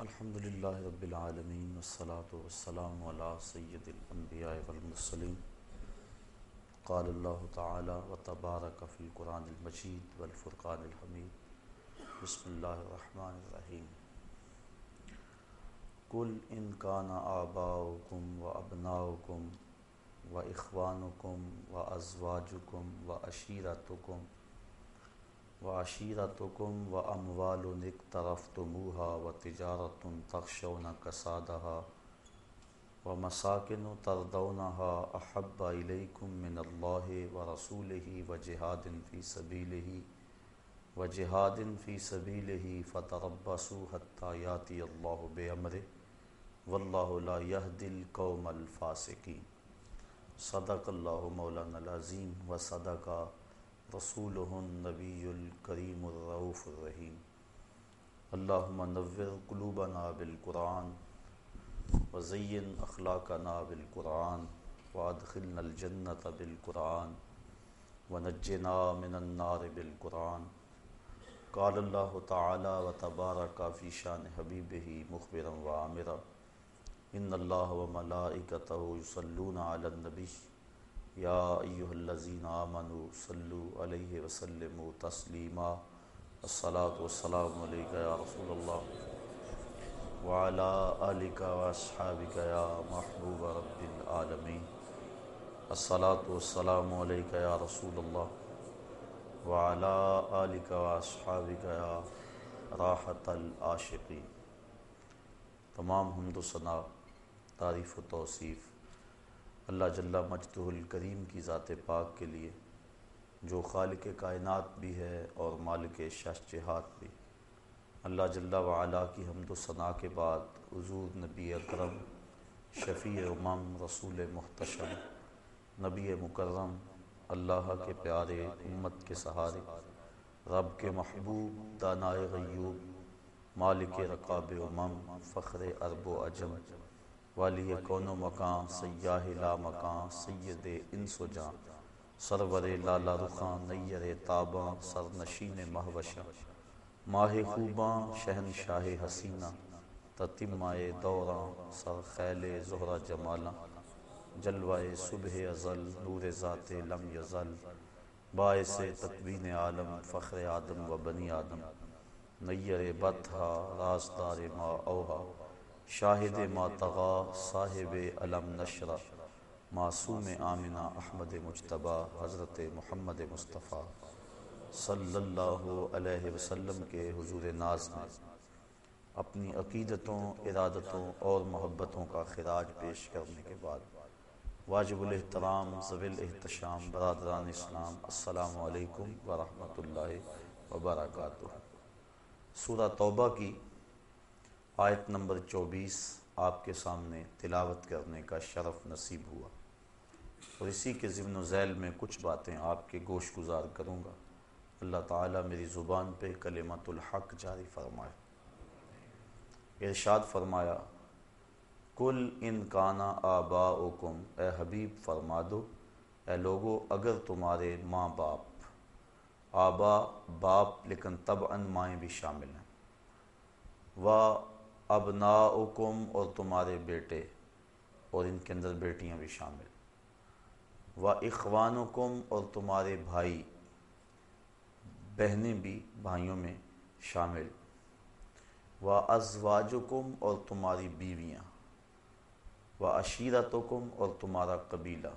الحمد للہ رب العالمین والصلاة والسلام علی سید الانبیاء والمرسلین. قال اللہ تعالی و تبارک فی القرآن المجید والفرقان الحمید. بسم اللہ الرحمن الرحیم. قل ان کان آباؤکم و ابناؤکم و اخوانکم و ازواجکم و عشیرتکم و عشیرتکم و اموال اقترفتموها و تجارت تخشون کسادها و مساکن تردونها احب الیکم من اللہ و رسوله و جہاد فی سبیلہ و جہاد فی سبیلہ فتربصوا حتی یاتی اللہ بامرہ واللہ لا يهدي القوم الفاسقین صدق اللہ مولانا العظیم و صدق رسول النبی الکریم الرعوف الرحیم۔ اللہم نور قلوبنا بالقرآن وزین اخلاقنا بالقرآن وادخلنا الجنت بالقرآن ونجنا من النار بالقرآن۔ قال اللہ تعالی و تبارک فی شان حبیبہ مخبرا و عامرا ان اللہ و ملائکتہ یصلون علی النبی۔ یا ایہا الذین آمنوا صلو علیہ وسلم تسلیما الصلاة والسلام علیکہ یا رسول اللہ وعلا آلکہ واصحابکہ یا محبوب رب العالمین الصلاة والسلام علیکہ یا رسول اللہ وعلا آلکہ واصحابکہ یا راحت العاشقین تمام حمد و ثناء. تعریف و توصیف. اللہ جل مجدہ الکریم کی ذات پاک کے لیے، جو خالق کائنات بھی ہے اور مالک جہات بھی۔ اللہ جل وعلا کی حمد و ثناء کے بعد حضور نبی اکرم، شفیع امم رسول محتشم، نبی مکرم، اللہ کے پیارے امت کے سہارے، رب کے محبوب، دانائے غیوب، مالک رقاب امم، فخر ارب و عجم۔ والی کون و مکان، سیاہ لا مکان، سید انس و جان سرور لالا رخان، نیر تاباں سر نشین مہوشا ماہ خوباں، شہن شاہ حسینہ تتمائے دوراں، سر خیل زہرہ جمالاں جلوائے صبح ازل، نور ذات لم یزل، باعث تقوین عالم، فخر آدم و بنی آدم، نیر بطھا راستار ما اوہا۔ شاہد ماتغا صاحب علم نشرہ، معصوم آمنہ احمد مجتبہ حضرت محمد مصطفیٰ صلی اللہ علیہ وسلم کے حضور ناز میں اپنی عقیدتوں، ارادتوں اور محبتوں کا خراج پیش کرنے کے بعد واجب الاحترام زویل احتشام برادران اسلام، السلام علیکم ورحمۃ اللہ وبرکاتہ۔ سورہ توبہ کی آیت نمبر چوبیس آپ کے سامنے تلاوت کرنے کا شرف نصیب ہوا اور اسی کے ضمن و ذیل میں کچھ باتیں آپ کے گوش گزار کروں گا۔ اللہ تعالیٰ میری زبان پہ کلمت الحق جاری فرمائے۔ ارشاد فرمایا، کل ان کانا آبا اے حبیب فرما دو، اے لوگو، اگر تمہارے ماں باپ، آبا، باپ، لیکن تب ان مائیں بھی شامل ہیں۔ و ابناؤکم اور تمہارے بیٹے اور ان کے اندر بیٹیاں بھی شامل۔ و اخوانکم اور تمہارے بھائی، بہنیں بھی بھائیوں میں شامل۔ و ازواجکم اور تمہاری بیویاں۔ و عشیرتکم اور تمہارا قبیلہ۔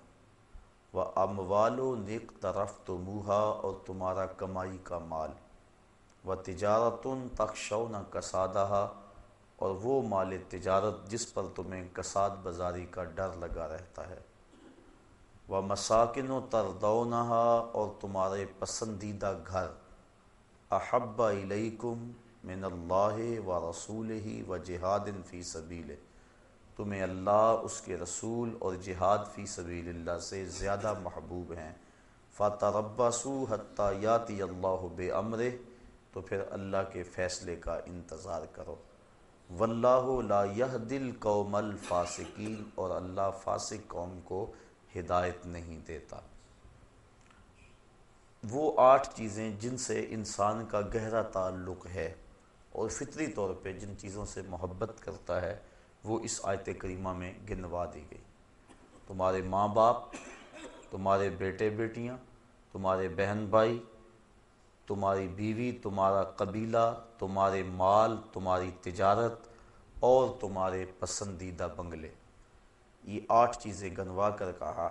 و اموال و نق طرف تو اور تمہارا کمائی کا مال۔ و تجارتن تخشون کسادہ اور وہ مال تجارت جس پر تمہیں کساد بازاری کا ڈر لگا رہتا ہے۔ وہ مساکن و تردونہا اور تمہارے پسندیدہ گھر۔ احب علیکم من اللہ و رسول ہی و جہاد فی سبیل تمہیں اللہ، اس کے رسول اور جہاد فی سبیل اللہ سے زیادہ محبوب ہیں۔ فاتح رباسو حتیٰ یاتی اللہ بے امر تو پھر اللہ کے فیصلے کا انتظار کرو۔ واللہ لا يهدي القوم الفاسقین اور اللہ فاسق قوم کو ہدایت نہیں دیتا۔ وہ آٹھ چیزیں جن سے انسان کا گہرا تعلق ہے اور فطری طور پہ جن چیزوں سے محبت کرتا ہے، وہ اس آیت کریمہ میں گنوا دی گئی۔ تمہارے ماں باپ، تمہارے بیٹے بیٹیاں، تمہارے بہن بھائی تمہاری بیوی، تمہارا قبیلہ، تمہارے مال، تمہاری تجارت اور تمہارے پسندیدہ بنگلے۔ یہ آٹھ چیزیں گنوا کر کہا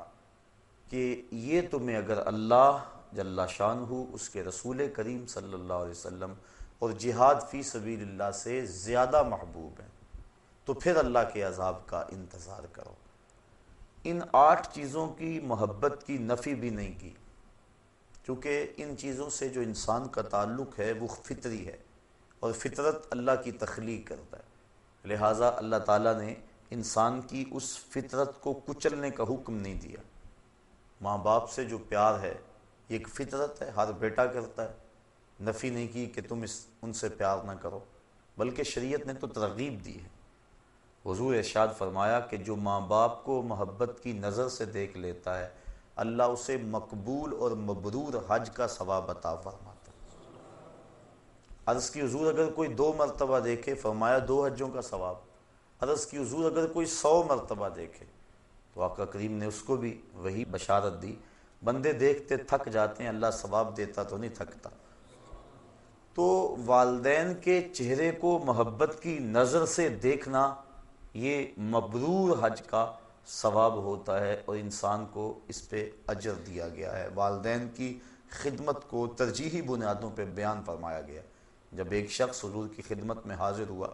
کہ یہ تمہیں اگر اللہ جل شان ہو اس کے رسول کریم صلی اللہ علیہ وسلم اور جہاد فی سبیل اللہ سے زیادہ محبوب ہیں، تو پھر اللہ کے عذاب کا انتظار کرو۔ ان آٹھ چیزوں کی محبت کی نفی بھی نہیں کی۔ چونکہ ان چیزوں سے جو انسان کا تعلق ہے وہ فطری ہے اور فطرت اللہ کی تخلیق کرتا ہے۔ لہٰذا اللہ تعالیٰ نے انسان کی اس فطرت کو کچلنے کا حکم نہیں دیا۔ ماں باپ سے جو پیار ہے، یہ ایک فطرت ہے، ہر بیٹا کرتا ہے۔ نفی نہیں کی کہ تم اس، ان سے پیار نہ کرو، بلکہ شریعت نے تو ترغیب دی ہے۔ حضور ارشاد فرمایا کہ جو ماں باپ کو محبت کی نظر سے دیکھ لیتا ہے اللہ اسے مقبول اور مبرور حج کا ثواب عطا فرماتا عرض کی حضور اگر کوئی دو مرتبہ دیکھے، فرمایا دو حجوں کا ثواب۔ عرض کی حضور اگر کوئی سو مرتبہ دیکھے، تو آقا کریم نے اس کو بھی وہی بشارت دی۔ بندے دیکھتے تھک جاتے ہیں، اللہ ثواب دیتا تو نہیں تھکتا۔ تو والدین کے چہرے کو محبت کی نظر سے دیکھنا، یہ مبرور حج کا ثواب ہوتا ہے اور انسان کو اس پہ اجر دیا گیا ہے۔ والدین کی خدمت کو ترجیحی بنیادوں پہ بیان فرمایا گیا۔ جب ایک شخص حضور کی خدمت میں حاضر ہوا،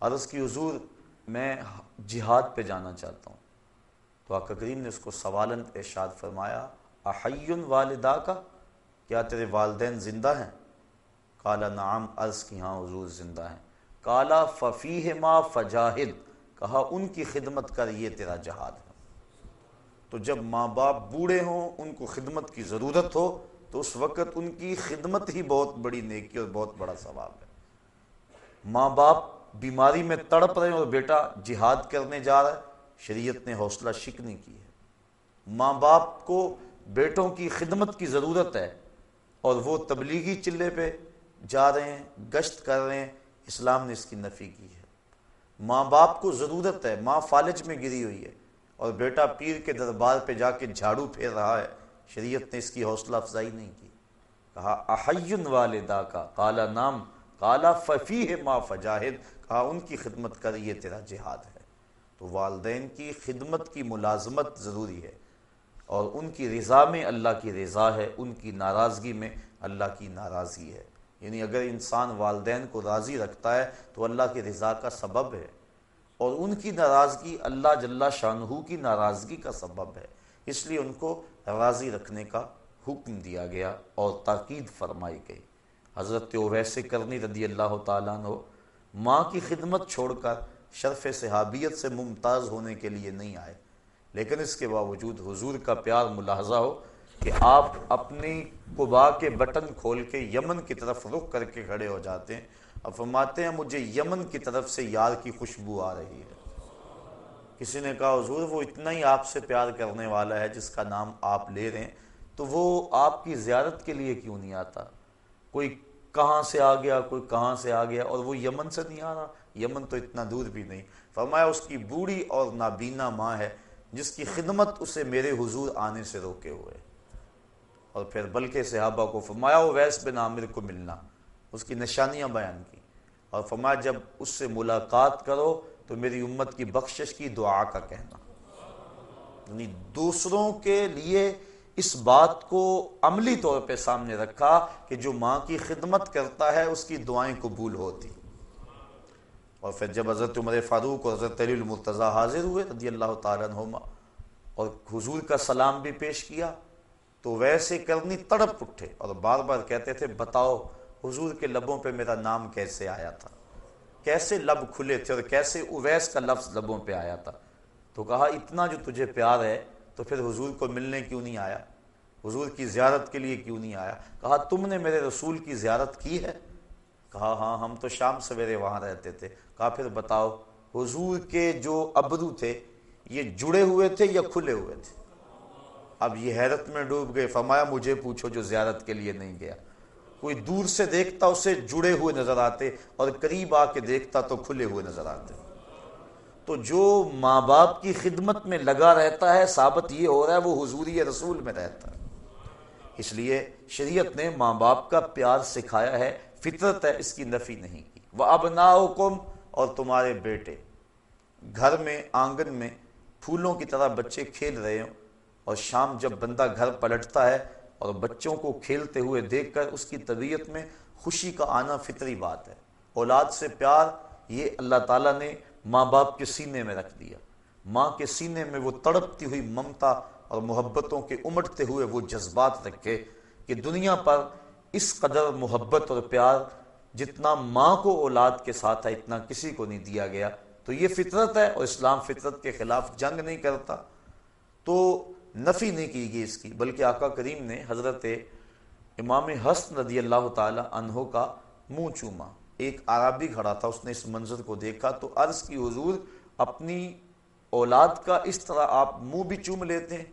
عرض کی، حضور، میں جہاد پہ جانا چاہتا ہوں۔ تو آقا کریم نے اس کو سوالن ارشاد فرمایا، احیون والدہ کا کیا تیرے والدین زندہ ہیں؟ کالا نعم، عرض کی ہاں حضور زندہ ہیں۔ کالا ففیح ما فجاہد کہا، ان کی خدمت کر، یہ تیرا جہاد ہے۔ تو جب ماں باپ بوڑھے ہوں، ان کو خدمت کی ضرورت ہو، تو اس وقت ان کی خدمت ہی بہت بڑی نیکی اور بہت بڑا ثواب ہے۔ ماں باپ بیماری میں تڑپ رہے ہیں اور بیٹا جہاد کرنے جا رہا ہے، شریعت نے حوصلہ شکنی کی ہے ماں باپ کو بیٹوں کی خدمت کی ضرورت ہے اور وہ تبلیغی چلے پہ جا رہے ہیں، گشت کر رہے ہیں، اسلام نے اس کی نفی کی ہے۔ ماں باپ کو ضرورت ہے، ماں فالج میں گری ہوئی ہے اور بیٹا پیر کے دربار پہ جا کے جھاڑو پھیر رہا ہے۔ شریعت نے اس کی حوصلہ افزائی نہیں کی۔ کہا احین والدہ کا۔ کالا نام کالا ففی ہے ماں فجاہد۔ کہا، ان کی خدمت کر، یہ تیرا جہاد ہے۔ تو والدین کی خدمت کی ملازمت ضروری ہے اور ان کی رضا میں اللہ کی رضا ہے، ان کی ناراضگی میں اللہ کی ناراضگی ہے۔ یعنی اگر انسان والدین کو راضی رکھتا ہے تو اللہ کی رضا کا سبب ہے اور ان کی ناراضگی اللہ جل شاہ کی ناراضگی کا سبب ہے۔ اس لیے ان کو راضی رکھنے کا حکم دیا گیا اور تاکید فرمائی گئی۔ حضرت ویسے کرنی رضی اللہ تعالیٰ نے ماں کی خدمت چھوڑ کر شرف صحابیت سے ممتاز ہونے کے لیے نہیں آئے، لیکن اس کے باوجود حضور کا پیار ملاحظہ ہو کہ آپ اپنی قبا کے بٹن کھول کے یمن کی طرف رخ کر کے کھڑے ہو جاتے ہیں۔ اب فرماتے ہیں، مجھے یمن کی طرف سے یار کی خوشبو آ رہی ہے۔ کسی نے کہا، حضور، وہ اتنا ہی آپ سے پیار کرنے والا ہے جس کا نام آپ لے رہے ہیں۔ تو وہ آپ کی زیارت کے لیے کیوں نہیں آتا؟ کوئی کہاں سے آ گیا، کوئی کہاں سے آ گیا، اور وہ یمن سے نہیں آ رہا۔ یمن تو اتنا دور بھی نہیں۔ فرمایا، اس کی بوڑھی اور نابینا ماں ہے، جس کی خدمت اسے میرے حضور آنے سے روکے ہوئے۔ اور پھر بلکہ صحابہ کو فرمایا، وہ ویس بن عامر کو ملنا۔ اس کی نشانیاں بیان کی۔ اور فرمایا، جب اس سے ملاقات کرو تو میری امت کی بخشش کی دعا کا کہنا۔ یعنی دوسروں کے لیے اس بات کو عملی طور پہ سامنے رکھا کہ جو ماں کی خدمت کرتا ہے، اس کی دعائیں قبول ہوتی۔ اور پھر جب حضرت عمر فاروق اور حضرت علی المرتضیٰ حاضر ہوئے رضی اللہ تعالیٰ عنہما، اور حضور کا سلام بھی پیش کیا تو ویسے کرنی تڑپ اٹھے اور بار بار کہتے تھے، بتاؤ حضور کے لبوں پہ میرا نام کیسے آیا تھا؟ کیسے لب کھلے تھے اور کیسے اویس کا لفظ لبوں پہ آیا تھا؟ تو کہا، اتنا جو تجھے پیار ہے تو پھر حضور کو ملنے کیوں نہیں آیا؟ حضور کی زیارت کے لیے کیوں نہیں آیا؟ کہا، تم نے میرے رسول کی زیارت کی ہے؟ کہا ہاں ہم تو شام سویرے وہاں رہتے تھے۔ کہا، پھر بتاؤ، حضور کے جو ابرو تھے، یہ جڑے ہوئے تھے یا کھلے ہوئے تھے؟ اب یہ حیرت میں ڈوب گئے، فرمایا مجھے پوچھو جو زیارت کے لیے نہیں گیا۔ کوئی دور سے دیکھتا اسے جڑے ہوئے نظر آتے اور قریب آ کے دیکھتا تو کھلے ہوئے نظر آتے۔ تو جو ماں باپ کی خدمت میں لگا رہتا ہے، ثابت یہ ہو رہا ہے وہ حضوری رسول میں رہتا ہے۔ اس لیے شریعت نے ماں باپ کا پیار سکھایا ہے، فطرت ہے، اس کی نفی نہیں کی۔ وہ اب اور تمہارے بیٹے۔ گھر میں، آنگن میں پھولوں کی طرح بچے کھیل رہے ہوں۔ اور شام جب بندہ گھر پلٹتا ہے اور بچوں کو کھیلتے ہوئے دیکھ کر اس کی طبیعت میں خوشی کا آنا فطری بات ہے۔ اولاد سے پیار یہ اللہ تعالیٰ نے ماں باپ کے سینے میں رکھ دیا۔ ماں کے سینے میں وہ تڑپتی ہوئی ممتا اور محبتوں کے امٹتے ہوئے وہ جذبات رکھے کہ دنیا پر اس قدر محبت اور پیار جتنا ماں کو اولاد کے ساتھ ہے اتنا کسی کو نہیں دیا گیا۔ تو یہ فطرت ہے اور اسلام فطرت کے خلاف جنگ نہیں کرتا۔ تو نفی نہیں کی گئی اس کی، بلکہ آقا کریم نے حضرت امام حسن رضی اللہ تعالی عنہ کا منہ چوما۔ ایک عربی کھڑا تھا، اس نے اس منظر کو دیکھا تو عرض کی حضور، اپنی اولاد کا اس طرح آپ منہ بھی چوم لیتے ہیں۔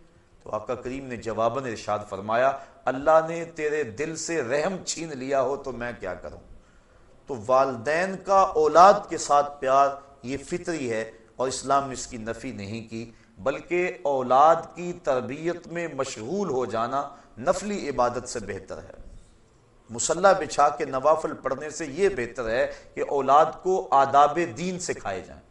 تو آقا کریم نے جواباً ارشاد فرمایا، اللہ نے تیرے دل سے رحم چھین لیا ہو تو میں کیا کروں؟ تو والدین کا اولاد کے ساتھ پیار، یہ فطری ہے اور اسلام نے اس کی نفی نہیں کی۔ بلکہ اولاد کی تربیت میں مشغول ہو جانا نفلی عبادت سے بہتر ہے۔ مسلح بچھا کے نوافل پڑھنے سے یہ بہتر ہے کہ اولاد کو آداب دین سکھائے جائیں۔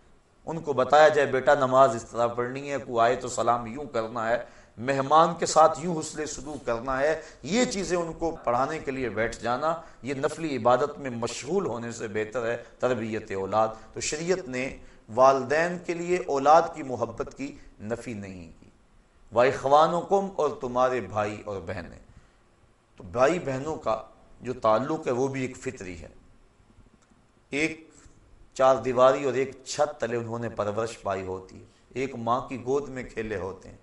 ان کو بتایا جائے، بیٹا نماز اس طرح پڑھنی ہے کو آئے تو سلام یوں کرنا ہے، مہمان کے ساتھ یوں حسل سلوک کرنا ہے، یہ چیزیں ان کو پڑھانے کے لیے بیٹھ جانا، یہ نفلی عبادت میں مشغول ہونے سے بہتر ہے تربیت اولاد۔ تو شریعت نے والدین کے لیے اولاد کی محبت کی نفی نہیں کی۔ وائی خوانوں کم اور تمہارے بھائی اور بہنیں۔ تو بھائی بہنوں کا جو تعلق ہے وہ بھی ایک فطری ہے۔ ایک چار دیواری اور ایک چھت تلے انہوں نے پرورش پائی ہوتی ہے۔ ایک ماں کی گود میں کھیلے ہوتے ہیں۔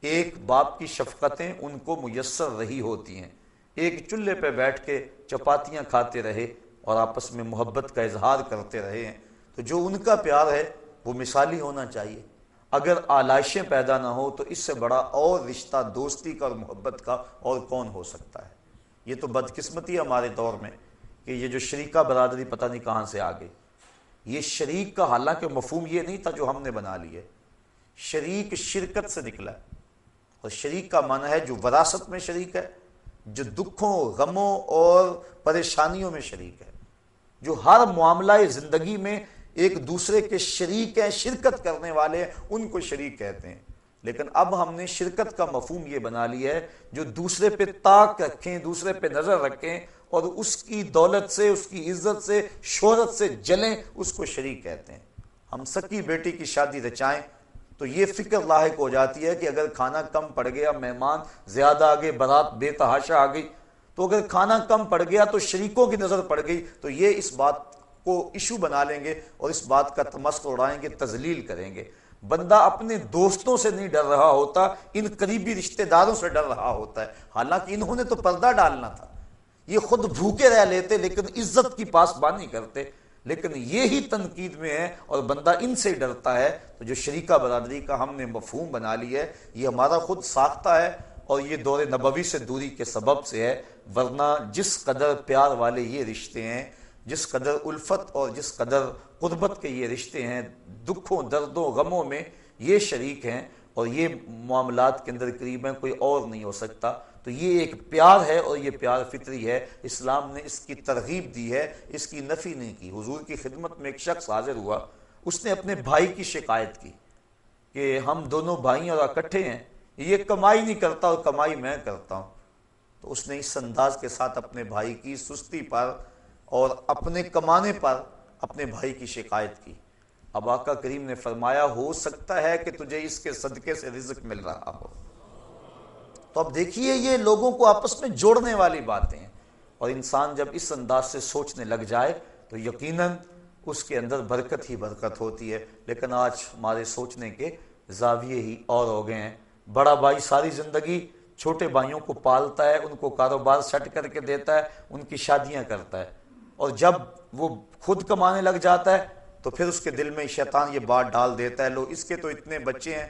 ایک باپ کی شفقتیں ان کو میسر رہی ہوتی ہیں۔ ایک چولہے پہ بیٹھ کے چپاتیاں کھاتے رہے اور آپس میں محبت کا اظہار کرتے رہے ہیں۔ تو جو ان کا پیار ہے وہ مثالی ہونا چاہیے۔ اگر آلائشیں پیدا نہ ہو تو اس سے بڑا اور رشتہ دوستی کا اور محبت کا اور کون ہو سکتا ہے؟ یہ تو بدقسمتی ہے ہمارے دور میں کہ یہ جو شریکہ برادری پتہ نہیں کہاں سے آگے یہ شریک کا حالانکہ مفہوم یہ نہیں تھا جو ہم نے بنا لی ہے۔ شریک شرکت سے نکلا ہے۔ اور شریک کا معنی ہے جو وراثت میں شریک ہے، جو دکھوں، غموں اور پریشانیوں میں شریک ہے۔ جو ہر معاملہ زندگی میں ایک دوسرے کے شریک ہیں، شرکت کرنے والے ان کو شریک کہتے ہیں۔ لیکن اب ہم نے شرکت کا مفہوم یہ بنا لیا ہے، جو دوسرے پہ طاق رکھیں، دوسرے پہ نظر رکھیں اور اس کی دولت سے، اس کی عزت سے، شہرت سے جلیں، اس کو شریک کہتے ہیں۔ ہم سکی بیٹی کی شادی رچائیں تو یہ فکر لاحق ہو جاتی ہے کہ اگر کھانا کم پڑ گیا، مہمان زیادہ آگے برات بے تحاشا آ گئی، تو اگر کھانا کم پڑ گیا تو شریکوں کی نظر پڑ گئی، تو یہ اس بات کو ایشو بنا لیں گے اور اس بات کا تمسک اڑائیں گے تزلیل کریں گے۔ بندہ اپنے دوستوں سے نہیں ڈر رہا ہوتا، ان قریبی رشتہ داروں سے ڈر رہا ہوتا ہے۔ حالانکہ انہوں نے تو پردہ ڈالنا تھا۔ یہ خود بھوکے رہ لیتے، لیکن عزت کی پاس بانی کرتے۔ لیکن یہی تنقید میں ہے اور بندہ ان سے ڈرتا ہے۔ تو جو شریکہ برادری کا ہم نے مفہوم بنا لی ہے، یہ ہمارا خود ساختہ ہے اور یہ دور نبوی سے دوری کے سبب سے ہے۔ ورنہ جس قدر پیار والے یہ رشتے ہیں جس قدر الفت اور جس قدر قربت کے یہ رشتے ہیں، دکھوں، دردوں، غموں میں یہ شریک ہیں اور یہ معاملات کے اندر قریب ہیں، کوئی اور نہیں ہو سکتا۔ تو یہ ایک پیار ہے اور یہ پیار فطری ہے۔ اسلام نے اس کی ترغیب دی ہے، اس کی نفی نہیں کی۔ حضور کی خدمت میں ایک شخص حاضر ہوا، اس نے اپنے بھائی کی شکایت کی کہ ہم دونوں بھائی اور اکٹھے ہیں، یہ کمائی نہیں کرتا اور کمائی میں کرتا ہوں۔ تو اس نے اس انداز کے ساتھ اپنے بھائی کی سستی پر اور اپنے کمانے پر اپنے بھائی کی شکایت کی۔ اب آقا کریم نے فرمایا، ہو سکتا ہے کہ تجھے اس کے صدقے سے رزق مل رہا ہو۔ تو اب دیکھیے، یہ لوگوں کو آپس میں جوڑنے والی باتیں ہیں۔ اور انسان جب اس انداز سے سوچنے لگ جائے، تو یقیناً اس کے اندر برکت ہی برکت ہوتی ہے۔ لیکن آج ہمارے سوچنے کے زاویے ہی اور ہو گئے ہیں۔ بڑا بھائی ساری زندگی چھوٹے بھائیوں کو پالتا ہے، ان کو کاروبار سیٹ کر کے دیتا ہے، ان کی شادیاں کرتا ہے۔ اور جب وہ خود کمانے لگ جاتا ہے، تو پھر اس کے دل میں شیطان یہ بات ڈال دیتا ہے، لو اس کے تو اتنے بچے ہیں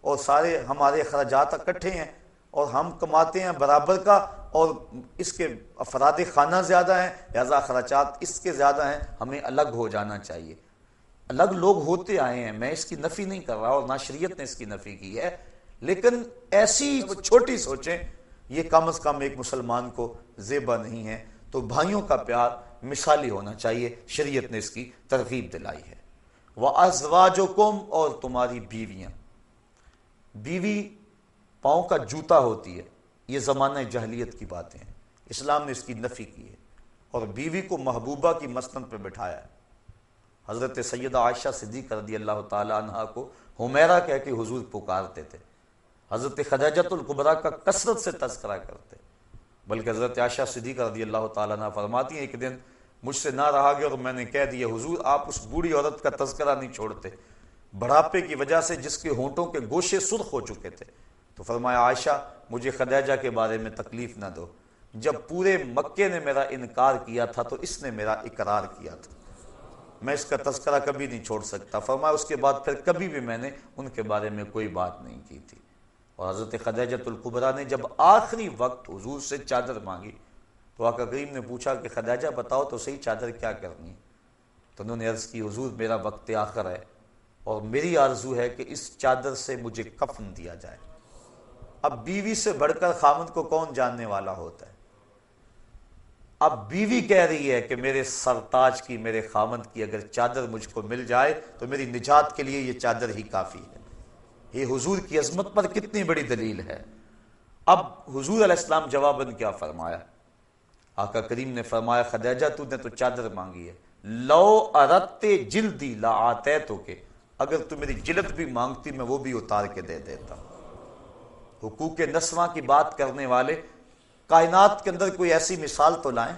اور سارے ہمارے اخراجات اکٹھے ہیں اور ہم کماتے ہیں برابر کا اور اس کے افراد خانہ زیادہ ہیں، لہذا اخراجات اس کے زیادہ ہیں، ہمیں الگ ہو جانا چاہیے۔ الگ لوگ ہوتے آئے ہیں، میں اس کی نفی نہیں کر رہا اور نہ شریعت نے اس کی نفی کی ہے، لیکن ایسی چھوٹی سوچیں، یہ کم از کم ایک مسلمان کو زیبا نہیں ہے۔ تو بھائیوں کا پیار مثالی ہونا چاہیے، شریعت نے اس کی ترغیب دلائی ہے۔ وہ ازواج اور تمہاری بیویاں۔ بیوی پاؤں کا جوتا ہوتی ہے، یہ زمانہ جہلیت کی باتیں ہیں۔ اسلام نے اس کی نفی کی ہے اور بیوی کو محبوبہ کی مسند پہ بٹھایا ہے۔ حضرت سیدہ عائشہ صدیق رضی اللہ تعالیٰ عنہ کو حمیرہ کہہ کے حضور پکارتے تھے۔ حضرت خدیجت القبرہ کا کثرت سے تذکرہ کرتے بلکہ حضرت عائشہ صدیق رضی اللہ تعالیٰ عنہ فرماتی ہیں، ایک دن مجھ سے نہ رہا گیا اور میں نے کہہ دیا، حضور، آپ اس بوڑھی عورت کا تذکرہ نہیں چھوڑتے۔ بڑھاپے کی وجہ سے جس کے ہونٹوں کے گوشے سرخ ہو چکے تھے۔ تو فرمایا، عائشہ، مجھے خدیجہ کے بارے میں تکلیف نہ دو۔ جب پورے مکے نے میرا انکار کیا تھا تو اس نے میرا اقرار کیا تھا۔ میں اس کا تذکرہ کبھی نہیں چھوڑ سکتا۔ فرمایا، اس کے بعد پھر کبھی بھی میں نے ان کے بارے میں کوئی بات نہیں کی تھی۔ اور حضرت خدیجت القبرہ نے جب آخری وقت حضور سے چادر مانگی تو آقا کریم نے پوچھا کہ خدیجہ بتاؤ تو صحیح چادر کیا کرنی ہے؟ تو انہوں نے عرض کی، حضور میرا وقت آخر ہے اور میری آرزو ہے کہ اس چادر سے مجھے کفن دیا جائے۔ اب بیوی سے بڑھ کر خامد کو کون جاننے والا ہوتا ہے؟ اب بیوی کہہ رہی ہے کہ میرے سرتاج کی، میرے خامد کی اگر چادر مجھ کو مل جائے تو میری نجات کے لیے یہ چادر ہی کافی ہے۔ یہ حضور کی عظمت پر کتنی بڑی دلیل ہے۔ اب حضور علیہ السلام جواباً کیا فرمایا؟ آقا کریم نے فرمایا، خدیجہ تو نے تو چادر مانگی ہے۔ لو ارت جلدی لا آتے تو کہ اگر تو میری جلد بھی مانگتی، میں وہ بھی اتار کے دے دیتا۔ حقوق نسواں کی بات کرنے والے، کائنات کے اندر کوئی ایسی مثال تو لائیں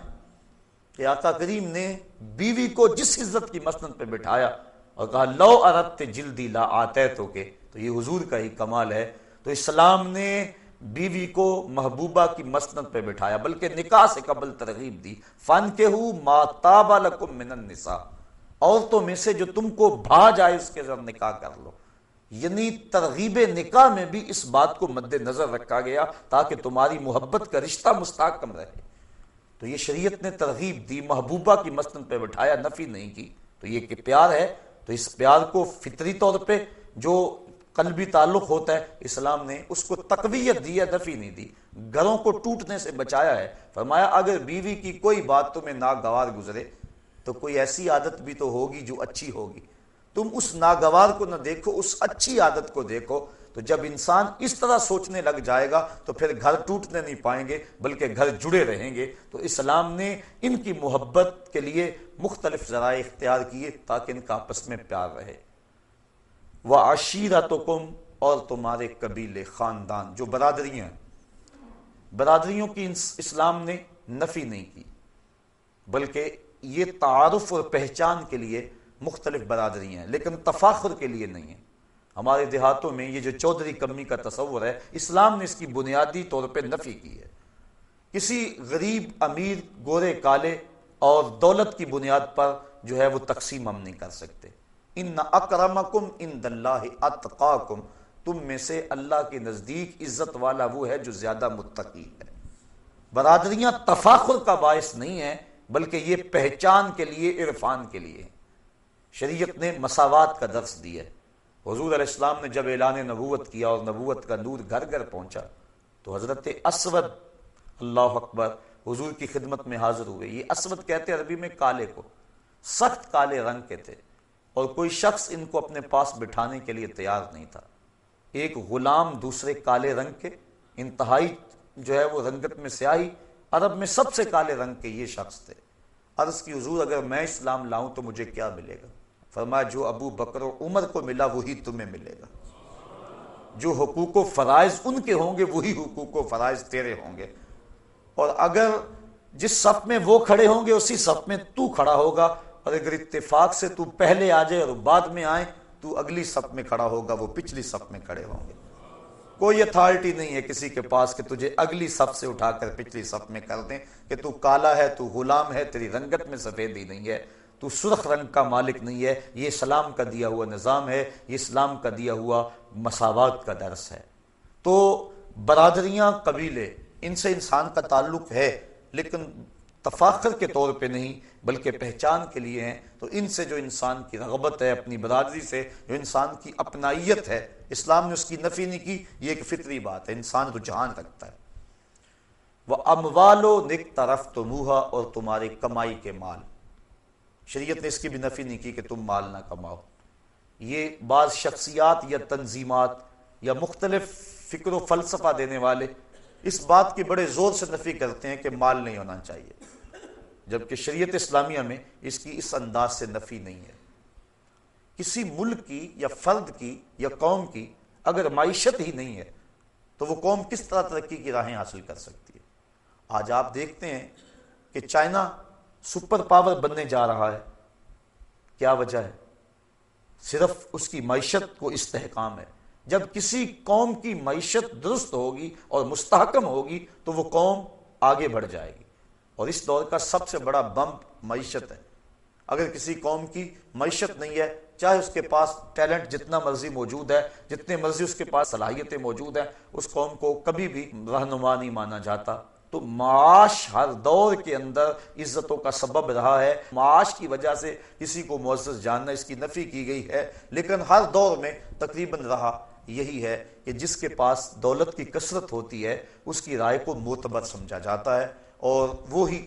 کہ آقا کریم نے بیوی کو جس عزت کی مسند پہ بٹھایا اور کہا، لو ارت جلدی لا آتے تو کہ تو یہ حضور کا ہی کمال ہے۔ تو اسلام نے بیوی کو محبوبہ کی مسند پہ بٹھایا، بلکہ نکاح سے قبل ترغیب دی۔ فن کے ہو ماتابا لکم من النساء۔ عورتوں میں سے جو تم کو بھا جائے اس کے ذرا نکاح کر لو۔ یعنی ترغیب نکاح میں بھی اس بات کو مد نظر رکھا گیا تاکہ تمہاری محبت کا رشتہ مستحکم رہے۔ تو یہ شریعت نے ترغیب دی، محبوبہ کی مسند پہ بٹھایا، نفی نہیں کی۔ تو یہ کہ پیار ہے، تو اس پیار کو فطری طور پہ جو قلبی تعلق ہوتا ہے، اسلام نے اس کو تقویت دی ہے دفی نہیں دی۔ گھروں کو ٹوٹنے سے بچایا ہے۔ فرمایا، اگر بیوی کی کوئی بات تمہیں ناگوار گزرے، تو کوئی ایسی عادت بھی تو ہوگی جو اچھی ہوگی۔ تم اس ناگوار کو نہ دیکھو، اس اچھی عادت کو دیکھو۔ تو جب انسان اس طرح سوچنے لگ جائے گا، تو پھر گھر ٹوٹنے نہیں پائیں گے، بلکہ گھر جڑے رہیں گے۔ تو اسلام نے ان کی محبت کے لیے مختلف ذرائع اختیار کیے تاکہ ان کا آپس میں پیار رہے۔ وہ عشیرت اور تمہارے قبیلے خاندان، جو برادریاں ہیں۔ برادریوں کی اسلام نے نفی نہیں کی، بلکہ یہ تعارف اور پہچان کے لیے مختلف برادریاں ہیں، لیکن تفاخر کے لیے نہیں ہیں۔ ہمارے دیہاتوں میں یہ جو چودھری کمی کا تصور ہے، اسلام نے اس کی بنیادی طور پہ نفی کی ہے۔ کسی غریب، امیر، گورے، کالے اور دولت کی بنیاد پر جو ہے وہ تقسیم ہم نہیں کر سکتے۔ ان اکرمکم ان دلہ اتقاکم تم میں سے اللہ کے نزدیک عزت والا وہ ہے جو زیادہ متقی ہے۔ برادریاں تفاخر کا باعث نہیں ہے بلکہ یہ پہچان کے لیے، عرفان کے لیے۔ شریعت نے مساوات کا درس دیا ہے۔ حضور علیہ السلام نے جب اعلان نبوت کیا اور نبوت کا نور گھر گھر پہنچا، تو حضرت اسود، اللہ اکبر، حضور کی خدمت میں حاضر ہوئے۔ یہ اسود کہتے عربی میں کالے کو، سخت کالے رنگ کے تھے۔ اور کوئی شخص ان کو اپنے پاس بٹھانے کے لیے تیار نہیں تھا۔ ایک غلام دوسرے کالے رنگ کے، انتہائی جو ہے وہ رنگت میں سیاہی، عرب میں سب سے کالے رنگ کے یہ شخص تھے۔ عرض کی حضور، اگر میں اسلام لاؤں تو مجھے کیا ملے گا؟ فرمایا، جو ابو بکر و عمر کو ملا وہی تمہیں ملے گا۔ جو حقوق و فرائض ان کے ہوں گے، وہی حقوق و فرائض تیرے ہوں گے۔ اور اگر جس صف میں وہ کھڑے ہوں گے، اسی صف میں تو کھڑا ہوگا۔ اور اگر اتفاق سے تو پہلے آ جائے اور بعد میں آئے، تو اگلی صف میں کھڑا ہوگا، وہ پچھلی صف میں کھڑے ہوں گے۔ کوئی اتھارٹی نہیں ہے کسی کے پاس کہ تجھے اگلی صف سے اٹھا کر پچھلی صف میں کر دیں کہ تو کالا ہے، تو غلام ہے، تیری رنگت میں سفیدی نہیں ہے، تو سرخ رنگ کا مالک نہیں ہے، یہ اسلام کا دیا ہوا نظام ہے، یہ اسلام کا دیا ہوا مساوات کا درس ہے۔ تو برادریاں قبیلے، ان سے انسان کا تعلق ہے، لیکن تفاخر کے طور پہ نہیں، بلکہ پہچان کے لیے ہیں۔ تو ان سے جو انسان کی رغبت ہے اپنی برادری سے، جو انسان کی اپنائیت ہے، اسلام نے اس کی نفی نہیں کی، یہ ایک فطری بات ہے۔ انسان رجحان رکھتا ہے۔ وہ اموال و نک طرف اور تمہاری کمائی کے مال۔ شریعت نے اس کی بھی نفی نہیں کی کہ تم مال نہ کماؤ۔ یہ بعض شخصیات یا تنظیمات یا مختلف فکر و فلسفہ دینے والے اس بات کی بڑے زور سے نفی کرتے ہیں کہ مال نہیں ہونا چاہیے۔ جبکہ شریعت اسلامیہ میں اس کی اس انداز سے نفی نہیں ہے۔ کسی ملک کی یا فرد کی یا قوم کی اگر معیشت ہی نہیں ہے، تو وہ قوم کس طرح ترقی کی راہیں حاصل کر سکتی ہے؟ آج آپ دیکھتے ہیں کہ چائنا سپر پاور بننے جا رہا ہے۔ کیا وجہ ہے؟ صرف اس کی معیشت کو استحکام ہے۔ جب کسی قوم کی معیشت درست ہوگی اور مستحکم ہوگی تو وہ قوم آگے بڑھ جائے گی۔ اور اس دور کا سب سے بڑا بمپ معیشت ہے۔ اگر کسی قوم کی معیشت نہیں ہے، چاہے اس کے پاس ٹیلنٹ جتنا مرضی موجود ہے جتنے مرضی اس کے پاس صلاحیتیں موجود ہیں، اس قوم کو کبھی بھی رہنما نہیں مانا جاتا۔ تو معاش ہر دور کے اندر عزتوں کا سبب رہا ہے۔ معاش کی وجہ سے کسی کو معزز جاننا اس کی نفی کی گئی ہے، لیکن ہر دور میں تقریباً رہا۔ یہی ہے کہ جس کے پاس دولت کی کثرت ہوتی ہے، اس کی رائے کو معتبر سمجھا جاتا ہے اور وہی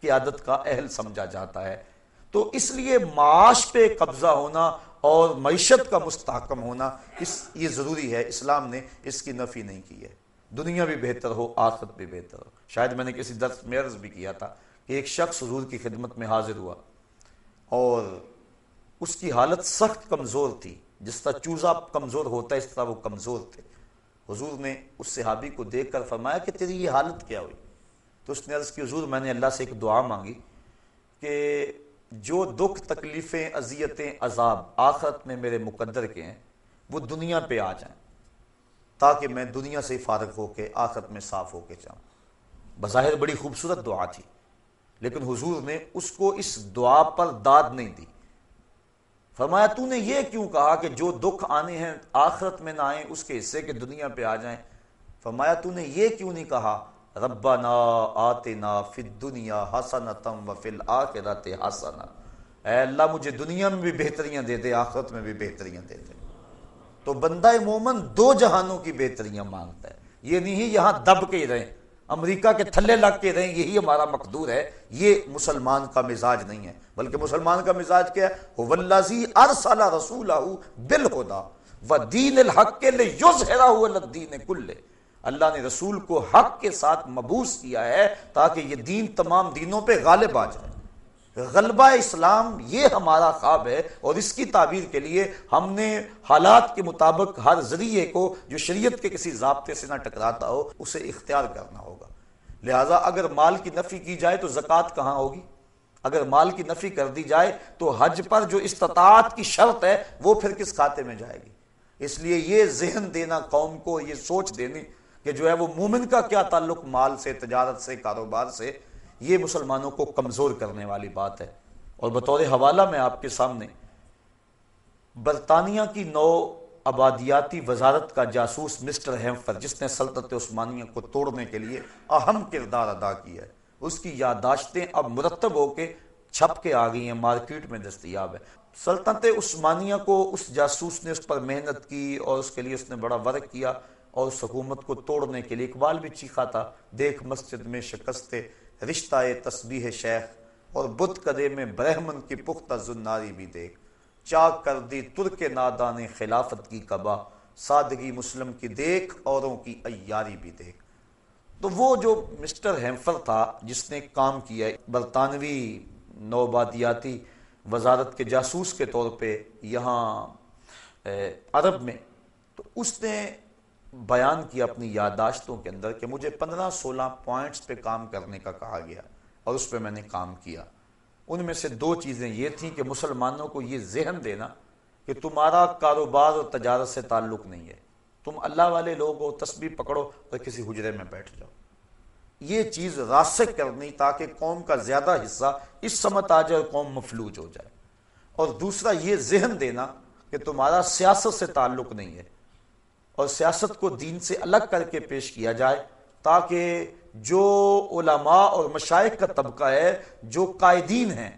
قیادت کا اہل سمجھا جاتا ہے۔ تو اس لیے معاش پہ قبضہ ہونا اور معیشت کا مستحکم ہونا، اس، یہ ضروری ہے۔ اسلام نے اس کی نفی نہیں کی ہے۔ دنیا بھی بہتر ہو، آخرت بھی بہتر ہو۔ شاید میں نے کسی درس میں عرض بھی کیا تھا کہ ایک شخص حضور کی خدمت میں حاضر ہوا اور اس کی حالت سخت کمزور تھی۔ جس طرح چوزا کمزور ہوتا ہے، اس طرح وہ کمزور تھے۔ حضور نے اس صحابی کو دیکھ کر فرمایا کہ تیری یہ حالت کیا ہوئی؟ تو اس نے عرض کی، حضور، میں نے اللہ سے ایک دعا مانگی کہ جو دکھ، تکلیفیں، اذیتیں، عذاب آخرت میں میرے مقدر کے ہیں، وہ دنیا پہ آ جائیں تاکہ میں دنیا سے فارغ ہو کے آخرت میں صاف ہو کے جاؤں۔ بظاہر بڑی خوبصورت دعا تھی، لیکن حضور نے اس کو اس دعا پر داد نہیں دی۔ فرمایا، تو نے یہ کیوں کہا کہ جو دکھ آنے ہیں آخرت میں نہ آئیں، اس کے حصے کے دنیا پہ آ جائیں؟ فرمایا، تو نے یہ کیوں نہیں کہا، ربنا آتنا فی الدنیا حسنتم و فی الاخرت حسنا. اے اللہ، مجھے دنیا میں بھی بہتریاں دے دے، آخرت میں بھی بہتریاں دے دے۔ تو بندہ مومن دو جہانوں کی بہتریاں مانگتا ہے۔ یہ نہیں، یہاں دب کے ہی رہیں۔ امریکہ کے تھلے لگ کے رہیں، یہی ہمارا مقدور ہے۔ یہ مسلمان کا مزاج نہیں ہے، بلکہ مسلمان کا مزاج کیا ہے؟ والذی ارسل رسولہ بالہدى ودین الحق کے لیظہرہ علی الدین کلہ۔ اللہ نے رسول کو حق کے ساتھ مبوس کیا ہے تاکہ یہ دین تمام دینوں پہ غالب آ جائے۔ غلبہ اسلام یہ ہمارا خواب ہے اور اس کی تعبیر کے لیے ہم نے حالات کے مطابق ہر ذریعے کو جو شریعت کے کسی ضابطے سے نہ ٹکراتا ہو، اسے اختیار کرنا ہوگا لہٰذا اگر مال کی نفی کی جائے تو زکوٰۃ کہاں ہوگی؟ اگر مال کی نفی کر دی جائے تو حج پر جو استطاعت کی شرط ہے وہ پھر کس کھاتے میں جائے گی؟ اس لیے یہ ذہن دینا، قوم کو یہ سوچ دینی کہ جو ہے وہ مومن کا کیا تعلق مال سے، تجارت سے، کاروبار سے؟ یہ مسلمانوں کو کمزور کرنے والی بات ہے۔ اور بطور حوالہ میں آپ کے سامنے برطانیہ کی نو آبادیاتی وزارت کا جاسوس مسٹر ہیمفر، جس نے سلطنت عثمانیہ کو توڑنے کے لیے اہم کردار ادا کیا ہے۔ اس کی یادداشتیں اب مرتب ہو کے چھپ کے آ گئی ہیں، مارکیٹ میں دستیاب ہے سلطنت عثمانیہ کو اس جاسوس نے اس پر محنت کی اور اس کے لیے اس نے بڑا ورک کیا اور اس حکومت کو توڑنے کے لیے اقبال بھی چیخا تھا۔ دیکھ مسجد میں شکستے رشتہ تسبیح شیخ اور بدھ کدے میں برہمن کی پختہ زناری بھی دیکھ۔ چاک کر دی ترک نادان خلافت کی کبا سادگی مسلم کی دیکھ، اوروں کی ایاری بھی دیکھ۔ تو وہ جو مسٹر ہیمفر تھا، جس نے کام کیا برطانوی نوبادیاتی وزارت کے جاسوس کے طور پہ یہاں عرب میں، تو اس نے بیان کیا اپنی یادداشتوں کے اندر کہ مجھے پندرہ سولہ پوائنٹس پہ کام کرنے کا کہا گیا اور اس پہ میں نے کام کیا۔ ان میں سے دو چیزیں یہ تھیں کہ مسلمانوں کو یہ ذہن دینا کہ تمہارا کاروبار اور تجارت سے تعلق نہیں ہے۔ تم اللہ والے لوگ ہو، تسبیح پکڑو اور کسی حجرے میں بیٹھ جاؤ۔ یہ چیز راسک کرنی تاکہ قوم کا زیادہ حصہ اس سمت آ جائے اور قوم مفلوج ہو جائے۔ اور دوسرا، یہ ذہن دینا کہ تمہارا سیاست سے تعلق نہیں ہے اور سیاست کو دین سے الگ کر کے پیش کیا جائے تاکہ جو علماء اور مشائق کا طبقہ ہے، جو قائدین ہیں،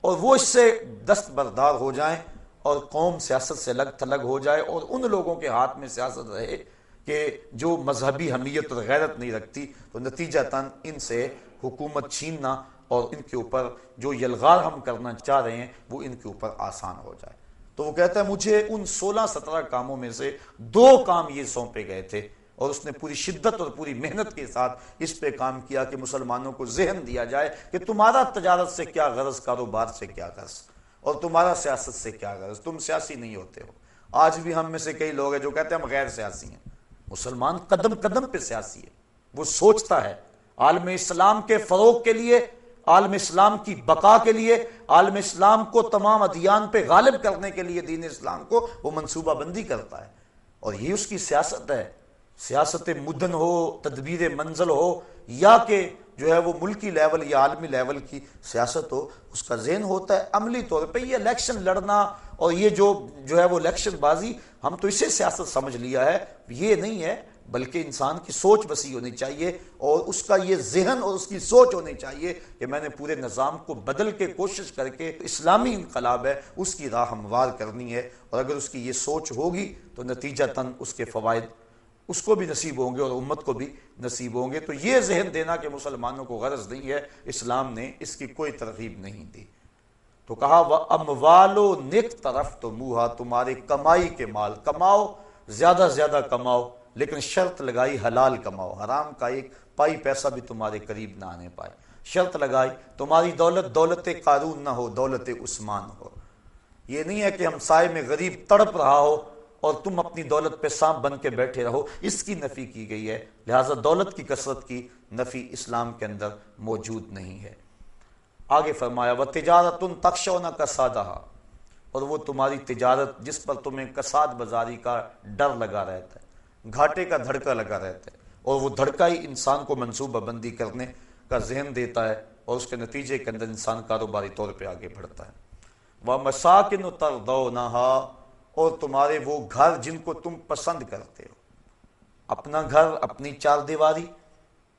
اور وہ اس سے دست بردار ہو جائیں اور قوم سیاست سے لگ تھلگ ہو جائے اور ان لوگوں کے ہاتھ میں سیاست رہے کہ جو مذہبی حمیت اور غیرت نہیں رکھتی، تو نتیجہ تن ان سے حکومت چھیننا اور ان کے اوپر جو یلغار ہم کرنا چاہ رہے ہیں، وہ ان کے اوپر آسان ہو جائے۔ تو وہ کہتا ہے، مجھے ان سولہ سترہ کاموں میں سے دو کام یہ سونپے گئے تھے۔ اور اس نے پوری شدت اور پوری محنت کے ساتھ اس پہ کام کیا کہ مسلمانوں کو ذہن دیا جائے کہ تمہارا تجارت سے کیا غرض، کاروبار سے کیا غرض، اور تمہارا سیاست سے کیا غرض؟ تم سیاسی نہیں ہوتے ہو۔ آج بھی ہم میں سے کئی لوگ ہیں جو کہتے ہیں ہم غیر سیاسی ہیں۔ مسلمان قدم قدم پہ سیاسی ہے۔ وہ سوچتا ہے عالم اسلام کے فروغ کے لیے، عالم اسلام کی بقا کے لیے، عالم اسلام کو تمام ادیان پہ غالب کرنے کے لیے دین اسلام کو وہ منصوبہ بندی کرتا ہے۔ اور یہ اس کی سیاست ہے۔ سیاست مدن ہو، تدبیر منزل ہو، یا کہ جو ہے وہ ملکی لیول یا عالمی لیول کی سیاست ہو، اس کا ذہن ہوتا ہے عملی طور پہ یہ الیکشن لڑنا اور یہ جو جو ہے وہ الیکشن بازی، ہم تو اسے سیاست سمجھ لیا ہے۔ یہ نہیں ہے، بلکہ انسان کی سوچ وسیع ہونی چاہیے اور اس کا یہ ذہن اور اس کی سوچ ہونی چاہیے کہ میں نے پورے نظام کو بدل کے کوشش کر کے اسلامی انقلاب ہے، اس کی راہ ہموار کرنی ہے اور اگر اس کی یہ سوچ ہوگی تو نتیجہ تن اس کے فوائد اس کو بھی نصیب ہوں گے اور امت کو بھی نصیب ہوں گے۔ تو یہ ذہن دینا کہ مسلمانوں کو غرض نہیں ہے، اسلام نے اس کی کوئی ترغیب نہیں دی۔ تو کہا وہ اموالو نک طرف تو منہ تمہاری کمائی کے مال کماؤ، زیادہ زیادہ کماؤ، لیکن شرط لگائی، حلال کماؤ۔ حرام کا ایک پائی پیسہ بھی تمہارے قریب نہ آنے پائے۔ شرط لگائی، تمہاری دولت دولت قارون نہ ہو، دولت عثمان ہو۔ یہ نہیں ہے کہ ہم سائے میں غریب تڑپ رہا ہو اور تم اپنی دولت پہ سانپ بن کے بیٹھے رہو۔ اس کی نفی کی گئی ہے۔ لہٰذا دولت کی کثرت کی نفی اسلام کے اندر موجود نہیں ہے۔ آگے فرمایا وہ تجارت ان تخشونا کسادہ اور وہ تمہاری تجارت جس پر تمہیں کساد بازاری کا ڈر لگا رہتا ہے، گھاٹے کا دھڑکا لگا رہتا ہے، اور وہ دھڑکا ہی انسان کو منصوبہ بندی کرنے کا ذہن دیتا ہے، اور اس کے نتیجے کے اندر انسان کاروباری طور پہ آگے بڑھتا ہے۔ وہ مساکن تردو اور تمہارے وہ گھر جن کو تم پسند کرتے ہو۔ اپنا گھر، اپنی چار دیواری،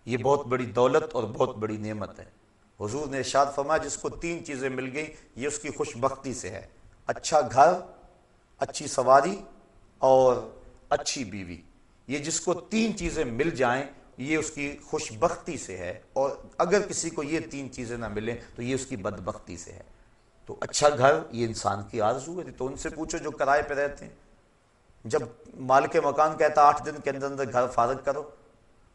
یہ بہت بڑی دولت اور بہت بڑی نعمت ہے۔ حضور نے ارشاد فرمایا، جس کو تین چیزیں مل گئی یہ اس کی خوش بختی سے ہے۔ اچھا گھر، اچھی سواری اور اچھی بیوی۔ یہ جس کو تین چیزیں مل جائیں، یہ اس کی خوش بختی سے ہے۔ اور اگر کسی کو یہ تین چیزیں نہ ملیں، تو یہ اس کی بدبختی سے ہے۔ تو اچھا گھر یہ انسان کی آرزو ہے، تو ان سے پوچھو جو کرائے پہ رہتے ہیں۔ جب مالک مکان کہتا آٹھ دن کے اندر اندر گھر فارغ کرو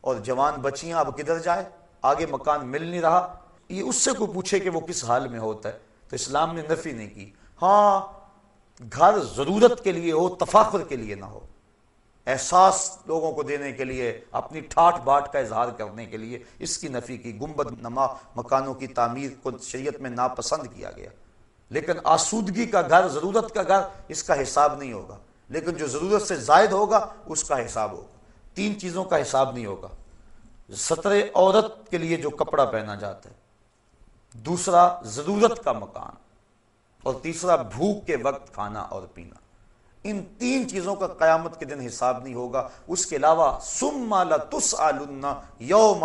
اور جوان بچیاں اب کدھر جائے؟ آگے مکان مل نہیں رہا۔ یہ اس سے کوئی پوچھے کہ وہ کس حال میں ہوتا ہے۔ تو اسلام نے نفی نہیں کی۔ ہاں گھر ضرورت کے لیے ہو، تفاخر کے لیے نہ ہو۔ احساس لوگوں کو دینے کے لیے، اپنی ٹھاٹ باٹ کا اظہار کرنے کے لیے اس کی نفی کی۔ گنبد نما مکانوں کی تعمیر کو شریعت میں ناپسند کیا گیا۔ لیکن آسودگی کا گھر، ضرورت کا گھر اس کا حساب نہیں ہوگا۔ لیکن جو ضرورت سے زائد ہوگا، اس کا حساب ہوگا۔ تین چیزوں کا حساب نہیں ہوگا۔ سطر عورت کے لیے جو کپڑا پہنا جاتا ہے۔ دوسرا، ضرورت کا مکان۔ اور تیسرا، بھوک کے وقت کھانا اور پینا۔ ان تین چیزوں کا قیامت کے دن حساب نہیں ہوگا۔ اس کے علاوہ سم تس یوم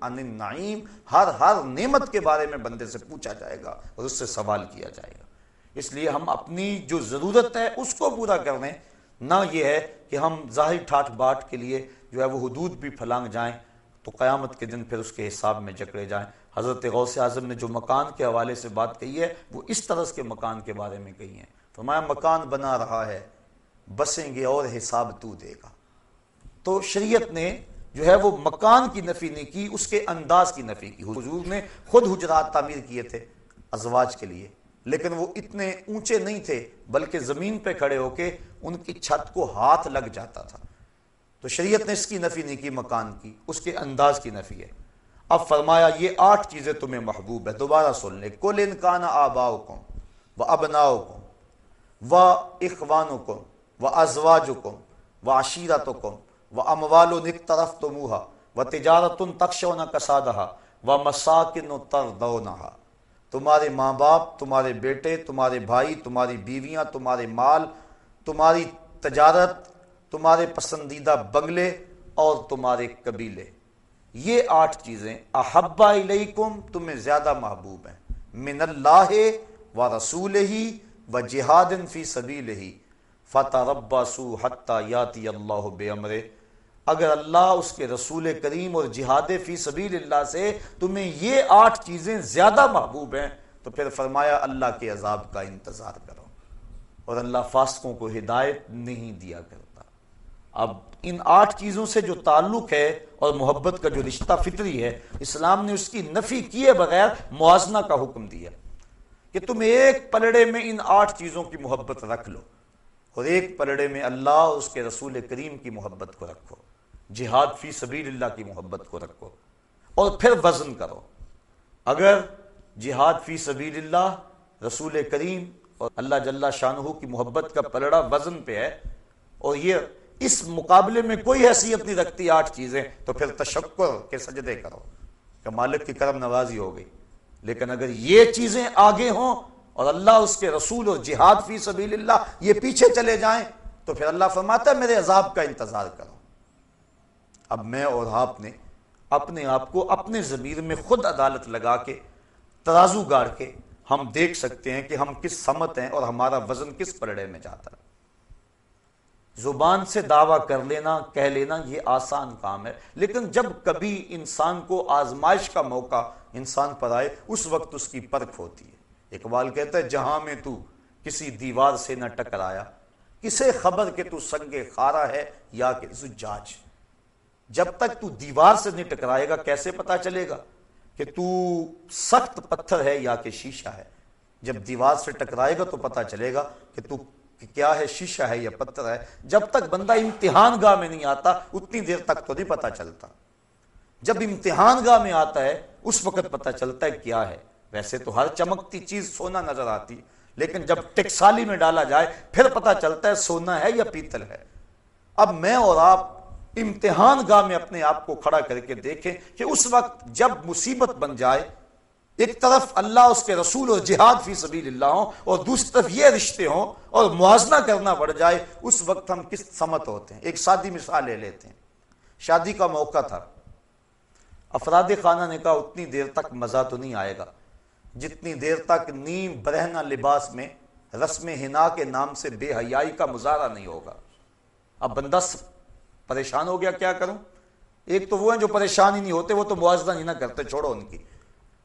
النعیم ہر ہر نعمت کے بارے میں بندے سے پوچھا جائے گا اور اس سے سوال کیا جائے گا۔ اس لیے ہم اپنی جو ضرورت ہے، اس کو پورا کر لیں۔ نہ یہ ہے کہ ہم ظاہر ٹھاٹ باٹ کے لیے جو ہے وہ حدود بھی پھلانگ جائیں تو قیامت کے دن پھر اس کے حساب میں جکڑے جائیں۔ حضرت غوث اعظم نے جو مکان کے حوالے سے بات کہی ہے، وہ اس طرح کے مکان کے بارے میں کہی ہے فرمایا، مکان بنا رہا ہے۔ بسیں گے اور حساب تو دے گا۔ تو شریعت نے جو ہے وہ مکان کی نفی نہیں کی، اس کے انداز کی نفی کی۔ حضور نے خود حجرات تعمیر کیے تھے ازواج کے لیے، لیکن وہ اتنے اونچے نہیں تھے، بلکہ زمین پہ کھڑے ہو کے ان کی چھت کو ہاتھ لگ جاتا تھا۔ تو شریعت نے اس کی نفی نہیں کی، مکان کی، اس کے انداز کی نفی ہے۔ اب فرمایا، یہ آٹھ چیزیں تمہیں محبوب ہے دوبارہ سن لے کل انکان آباؤ کو ابناؤ کو وہ اخوانوں کو و ازواج کم و عشیرت کم و اموال و نک طرف تو و تجارت تخش و نہ کسادہ و مساکن و تردونہ تمہارے ماں باپ، تمہارے بیٹے، تمہارے بھائی، تمہاری بیویاں، تمہارے مال، تمہاری تجارت، تمہارے پسندیدہ بنگلے اور تمہارے قبیلے۔ یہ آٹھ چیزیں احبا علیکم تمہیں زیادہ محبوب ہیں۔ من اللہ و رسول ہی و جہاد فی سبیل ہی فتح رباسو حتیٰ یاتی اللہ بے امرے اگر اللہ اس کے رسول کریم اور جہاد فی سبیل اللہ سے تمہیں یہ آٹھ چیزیں زیادہ محبوب ہیں، تو پھر فرمایا اللہ کے عذاب کا انتظار کرو۔ اور اللہ فاسقوں کو ہدایت نہیں دیا کرتا۔ اب ان آٹھ چیزوں سے جو تعلق ہے اور محبت کا جو رشتہ فطری ہے، اسلام نے اس کی نفی کیے بغیر موازنہ کا حکم دیا۔ کہ تم ایک پلڑے میں ان آٹھ چیزوں کی محبت رکھ لو۔ اور ایک پلڑے میں اللہ اس کے رسول کریم کی محبت کو رکھو۔ جہاد فی سبیل اللہ کی محبت کو رکھو۔ اور پھر وزن کرو۔ اگر جہاد فی سبیل اللہ رسول کریم اور اللہ جل شاہ کی محبت کا پلڑا وزن پہ ہے اور یہ اس مقابلے میں کوئی حیثیت نہیں رکھتی آٹھ چیزیں، تو پھر تشکر کے سجدے کرو۔ کہ مالک کی کرم نوازی ہو گئی۔ لیکن اگر یہ چیزیں آگے ہوں اور اللہ اس کے رسول اور جہاد فی سبیل اللہ یہ پیچھے چلے جائیں تو پھر اللہ فرماتا ہے، میرے عذاب کا انتظار کرو۔ اب میں اور آپ نے اپنے آپ کو اپنے ضمیر میں خود عدالت لگا کے، ترازو گاڑ کے ہم دیکھ سکتے ہیں کہ ہم کس سمت ہیں اور ہمارا وزن کس پلڑے میں جاتا ہے۔ زبان سے دعویٰ کر لینا، کہہ لینا، یہ آسان کام ہے۔ لیکن جب کبھی انسان کو آزمائش کا موقع انسان پر آئے، اس وقت اس کی پرکھ ہوتی ہے۔ اقبال کہتا ہے، جہاں میں تو کسی دیوار سے نہ ٹکرایا کسے خبر کہ تو سنگ خارا ہے یا کہ زجاج جب تک تو دیوار سے نہیں ٹکرائے گا، کیسے پتا چلے گا کہ تو سخت پتھر ہے یا کہ شیشہ ہے؟ جب دیوار سے ٹکرائے گا تو پتا چلے گا کہ تو کیا ہے، شیشہ ہے یا پتھر ہے۔ جب تک بندہ امتحان گاہ میں نہیں آتا، اتنی دیر تک تو نہیں پتا چلتا۔ جب امتحان گاہ میں آتا ہے، اس وقت پتا چلتا ہے کیا ہے۔ ویسے تو ہر چمکتی چیز سونا نظر آتی، لیکن جب ٹکسالی میں ڈالا جائے، پھر پتا چلتا ہے سونا ہے یا پیتل ہے۔ اب میں اور آپ امتحان گاہ میں اپنے آپ کو کھڑا کر کے دیکھیں کہ اس وقت جب مصیبت بن جائے، ایک طرف اللہ، اس کے رسول اور جہاد فی سبیل اللہ ہوں، اور دوسری طرف یہ رشتے ہوں، اور موازنہ کرنا پڑ جائے، اس وقت ہم کس سمت ہوتے ہیں؟ ایک شادی مثال لے لیتے ہیں۔ شادی کا موقع تھا۔ افراد خانہ نے کہا، اتنی دیر تک مزہ تو نہیں آئے گا۔ جتنی دیر تک نیم برہنا لباس میں رسم ہنا کے نام سے بے حیائی کا مظاہرہ نہیں ہوگا۔ اب بندہ پریشان ہو گیا، کیا کروں؟ ایک تو وہ ہیں جو پریشان ہی نہیں ہوتے، وہ تو موازنہ نہیں نہ کرتے، چھوڑو ان کی۔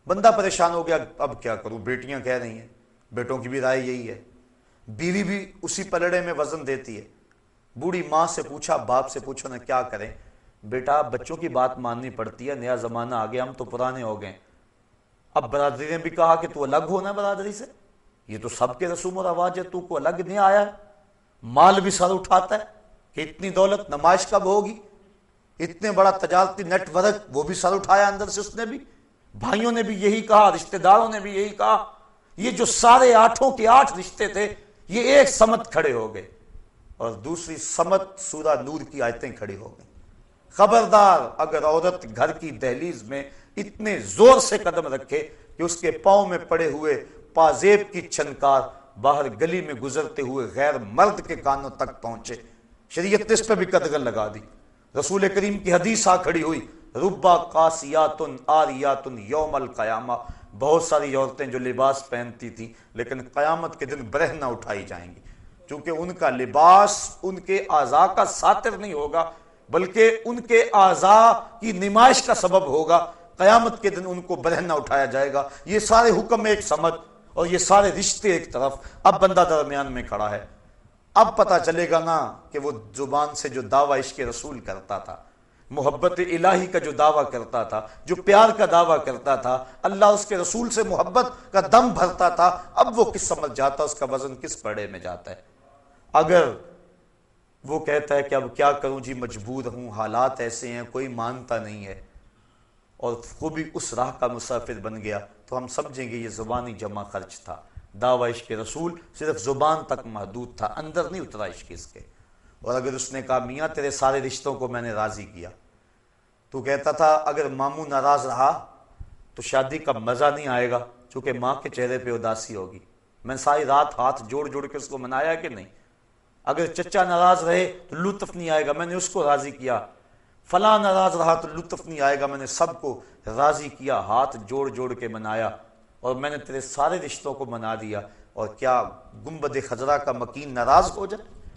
بندہ پریشان ہو گیا، اب کیا کروں؟ بیٹیاں کہہ رہی ہیں، بیٹوں کی بھی رائے یہی ہے۔ بیوی بھی اسی پلڑے میں وزن دیتی ہے۔ بوڑھی ماں سے پوچھا، باپ سے پوچھو نا کیا کریں؟ بیٹا، بچوں کی بات ماننی پڑتی ہے، نیا زمانہ آ گیا، ہم تو پرانے ہو گئے اب برادری نے بھی کہا کہ تو الگ ہونا ہے برادری سے۔ یہ تو سب کے رسوم اور آواز ہے، تو کو الگ نہیں آیا۔ مال بھی سر اٹھاتا ہے کہ اتنی دولت نمائش کب ہوگی؟ اتنے بڑا تجارتی نیٹ ورک، وہ بھی سر اٹھایا اندر سے اس نے بھی۔ بھائیوں نے بھی یہی کہا، رشتہ داروں نے بھی یہی کہا۔ یہ جو سارے آٹھوں کے آٹھ رشتے تھے، یہ ایک سمت کھڑے ہو گئے۔ اور دوسری سمت سورہ نور کی آیتیں کھڑی ہو گئی خبردار، اگر عورت گھر کی دہلیز میں اتنے زور سے قدم رکھے کہ اس کے پاؤں میں پڑے ہوئے پازیب کی چھنکار باہر گلی میں گزرتے ہوئے غیر مرد کے کانوں تک پہنچے۔ شریعت نے اس پہ بھی قدغن لگا دی۔ رسول کریم کی حدیث آ کھڑی ہوئی۔ ربا قاسیاتن آریاتن یوم القیامہ۔ بہت ساری عورتیں جو لباس پہنتی تھیں، لیکن قیامت کے دن برہ نہ اٹھائی جائیں گی۔ چونکہ ان کا لباس ان کے اعضاء کا ساتر نہیں ہوگا، بلکہ ان کے اعضاء کی نمائش کا سبب ہوگا۔ قیامت کے دن ان کو برہ نہ اٹھایا جائے گا۔ یہ سارے حکم ایک سمجھ اور یہ سارے رشتے ایک طرف۔ اب بندہ درمیان میں کھڑا ہے۔ اب پتا چلے گا نا کہ وہ زبان سے جو دعویٰ عشق رسول کرتا تھا، محبت الہی کا جو دعویٰ کرتا تھا، جو پیار کا دعویٰ کرتا تھا، اللہ اس کے رسول سے محبت کا دم بھرتا تھا، اب وہ کس سمجھ جاتا، اس کا وزن کس پڑے میں جاتا ہے؟ اگر وہ کہتا ہے کہ اب کیا کروں جی مجبور ہوں، حالات ایسے ہیں، کوئی مانتا نہیں ہے۔ اور وہ بھی اس راہ کا مسافر بن گیا تو ہم سمجھیں گے یہ زبانی جمع خرچ تھا۔ دعوی عشق رسول صرف زبان تک محدود تھا، اندر نہیں اترا عشق اس کے۔ اور اگر اس نے کہا، میاں، تیرے سارے رشتوں کو میں نے راضی کیا۔ تو کہتا تھا، اگر ماموں ناراض رہا تو شادی کا مزہ نہیں آئے گا، چونکہ ماں کے چہرے پہ اداسی ہوگی۔ میں ساری رات ہاتھ جوڑ جوڑ کے اس کو منایا کہ نہیں؟ اگر چچا ناراض رہے تو لطف نہیں آئے گا، میں نے اس کو راضی کیا۔ فلاں ناراض رہا تو لطف نہیں آئے گا، میں نے سب کو راضی کیا، ہاتھ جوڑ جوڑ کے منایا اور میں نے تیرے سارے رشتوں کو منا دیا۔ اور کیا گنبد خزرہ کا مکین ناراض ہو جائے؟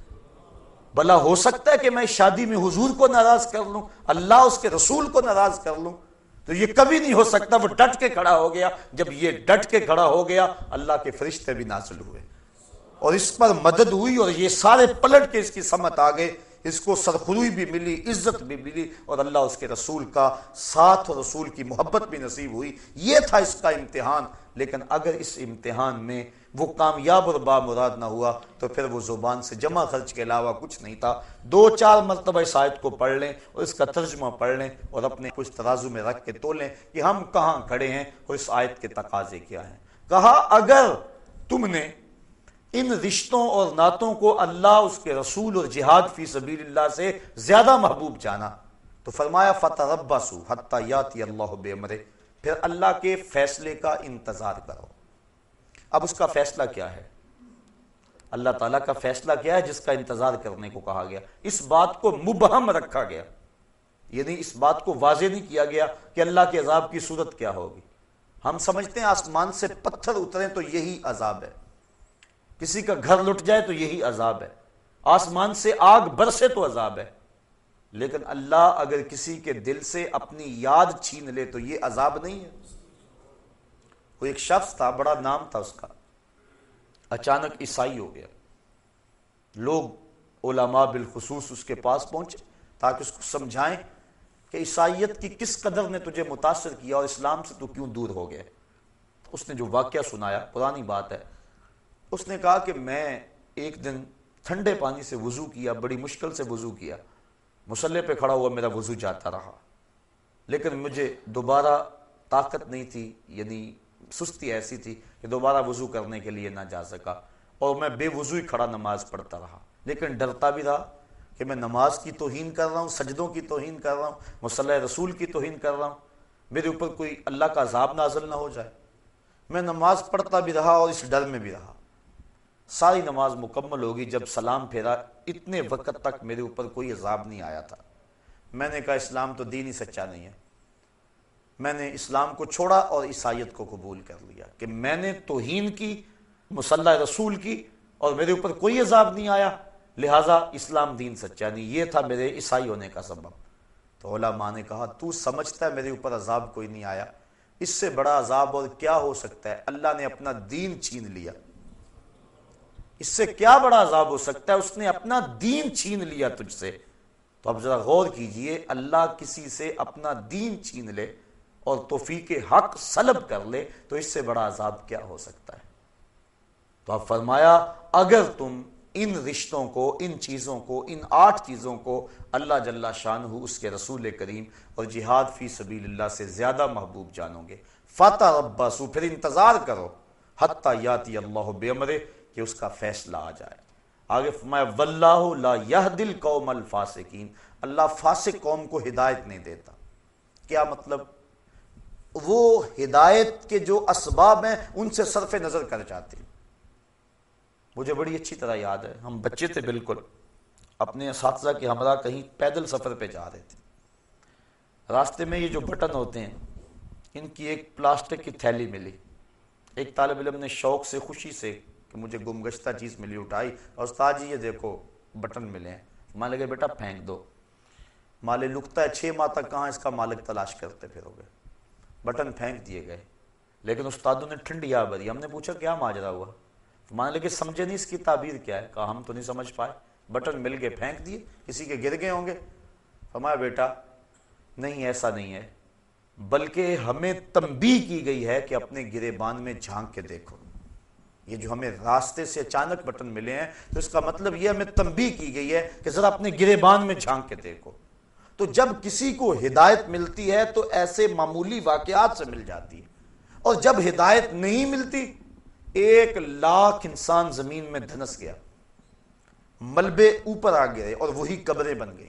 بلا ہو سکتا ہے کہ میں شادی میں حضور کو ناراض کر لوں، اللہ اس کے رسول کو ناراض کر لوں؟ تو یہ کبھی نہیں ہو سکتا، وہ ڈٹ کے کھڑا ہو گیا۔ جب یہ ڈٹ کے کھڑا ہو گیا، اللہ کے فرشتے بھی نازل ہوئے۔ اور اس پر مدد ہوئی اور یہ سارے پلٹ کے اس کی سمت آ گئے۔ اس کو سرخروئی بھی ملی، عزت بھی ملی اور اللہ اس کے رسول کا ساتھ اور رسول کی محبت بھی نصیب ہوئی۔ یہ تھا اس کا امتحان۔ لیکن اگر اس امتحان میں وہ کامیاب اور با مراد نہ ہوا تو پھر وہ زبان سے جمع خرچ کے علاوہ کچھ نہیں تھا۔ دو چار مرتبہ اس آیت کو پڑھ لیں اور اس کا ترجمہ پڑھ لیں اور اپنے کچھ ترازو میں رکھ کے تولیں کہ ہم کہاں کھڑے ہیں اور اس آیت کے تقاضے کیا ہیں۔ کہا، اگر تم نے ان رشتوں اور نعتوں کو اللہ، اس کے رسول اور جہاد فی سبیل اللہ سے زیادہ محبوب جانا۔ تو فرمایا فتح رباسو حتیٰ یاتی اللہ بے پھر اللہ کے فیصلے کا انتظار کرو۔ اب اس کا فیصلہ کیا ہے؟ اللہ تعالیٰ کا فیصلہ کیا ہے جس کا انتظار کرنے کو کہا گیا۔ اس بات کو مبہم رکھا گیا۔ یعنی اس بات کو واضح نہیں کیا گیا کہ اللہ کے عذاب کی صورت کیا ہوگی۔ ہم سمجھتے ہیں آسمان سے پتھر اتریں تو یہی عذاب ہے۔ کسی کا گھر لٹ جائے تو یہی عذاب ہے۔ آسمان سے آگ برسے تو عذاب ہے۔ لیکن اللہ اگر کسی کے دل سے اپنی یاد چھین لے تو یہ عذاب نہیں ہے۔ وہ ایک شخص تھا، بڑا نام تھا اس کا۔ اچانک عیسائی ہو گیا۔ لوگ علماء بالخصوص اس کے پاس پہنچے تاکہ اس کو سمجھائیں کہ عیسائیت کی کس قدر نے تجھے متاثر کیا اور اسلام سے تو کیوں دور ہو گیا۔ اس نے جو واقعہ سنایا، پرانی بات ہے اس نے کہا کہ میں ایک دن ٹھنڈے پانی سے وضو کیا، بڑی مشکل سے وضو کیا۔ مسلح پہ کھڑا ہوا میرا وضو جاتا رہا۔ لیکن مجھے دوبارہ طاقت نہیں تھی یعنی سستی ایسی تھی کہ دوبارہ وضو کرنے کے لیے نہ جا سکا۔ اور میں بے وضو ہی کھڑا نماز پڑھتا رہا۔ لیکن ڈرتا بھی رہا کہ میں نماز کی توہین کر رہا ہوں، سجدوں کی توہین کر رہا ہوں، مسلح رسول کی توہین کر رہا ہوں۔ میرے اوپر کوئی اللہ کا عذاب نازل نہ ہو جائے۔ میں نماز پڑھتا بھی رہا اور اس ڈر میں بھی رہا۔ ساری نماز مکمل ہوگی جب سلام پھیرا، اتنے وقت تک میرے اوپر کوئی عذاب نہیں آیا تھا۔ میں نے کہا، اسلام تو دین ہی سچا نہیں ہے۔ میں نے اسلام کو چھوڑا اور عیسائیت کو قبول کر لیا کہ میں نے توہین کی مسلح رسول کی اور میرے اوپر کوئی عذاب نہیں آیا۔ لہٰذا اسلام دین سچا نہیں، یہ تھا میرے عیسائی ہونے کا سبب۔ تو علماء نے کہا، تو سمجھتا ہے میرے اوپر عذاب کوئی نہیں آیا۔ اس سے بڑا عذاب اور کیا ہو سکتا ہے؟ اللہ نے اپنا دین چھین لیا۔ اس سے کیا بڑا عذاب ہو سکتا ہے؟ اس نے اپنا دین چھین لیا تجھ سے۔ تو اب ذرا غور کیجیے، اللہ کسی سے اپنا دین چھین لے اور توفیق حق سلب کر لے، تو اس سے بڑا عذاب کیا ہو سکتا ہے؟ تو اب فرمایا، اگر تم ان رشتوں کو، ان چیزوں کو، ان آٹھ چیزوں کو اللہ جل شان ہو اس کے رسول کریم اور جہاد فی سبیل اللہ سے زیادہ محبوب جانو گے۔ فاتح عباسو پھر انتظار کرو۔ حتیٰ یاتی اللہ بے کہ اس کا فیصلہ آ جائے۔ آگے فرمایا، واللہ لا یہدل قوم الفاسقین اللہ فاسق قوم کو ہدایت نہیں دیتا۔ کیا مطلب؟ وہ ہدایت کے جو اسباب ہیں، ان سے صرف نظر کر جاتے ہیں۔ مجھے بڑی اچھی طرح یاد ہے، ہم بچے تھے بالکل، اپنے اساتذہ کے ہمراہ کہیں پیدل سفر پہ جا رہے تھے۔ راستے میں یہ جو بٹن ہوتے ہیں، ان کی ایک پلاسٹک کی تھیلی ملی۔ ایک طالب علم نے شوق سے، خوشی سے کہ مجھے گمگشتہ چیز ملی، اٹھائی۔ اور استاد جی یہ دیکھو، بٹن ملے ہیں۔ مان لگے، بیٹا، پھینک دو۔ مالے لکتا ہے، چھ ماہ تک کہاں اس کا مالک تلاش کرتے پھر ہو گئے بٹن پھینک دیے گئے۔ لیکن استادوں نے ٹھنڈی آ بری ہم نے پوچھا، کیا ماجرا ہوا؟ مان لگے، سمجھے نہیں اس کی تعبیر کیا ہے؟ کہا، ہم تو نہیں سمجھ پائے۔ بٹن مل گئے، پھینک دیے۔ کسی کے گر گئے ہوں گے؟ ہمارا بیٹا، نہیں، ایسا نہیں ہے۔ بلکہ ہمیں تنبیہ کی گئی ہے کہ اپنے گرے بان میں جھانک کے دیکھو۔ یہ جو ہمیں راستے سے اچانک بٹن ملے ہیں، تو اس کا مطلب یہ ہمیں تنبیہ کی گئی ہے کہ ذرا اپنے گرے بان میں جھانک کے دیکھو۔ تو جب کسی کو ہدایت ملتی ہے، تو ایسے معمولی واقعات سے مل جاتی ہے۔ اور جب ہدایت نہیں ملتی، ایک لاکھ انسان زمین میں دھنس گیا۔ ملبے اوپر آ گئے اور وہی قبریں بن گئی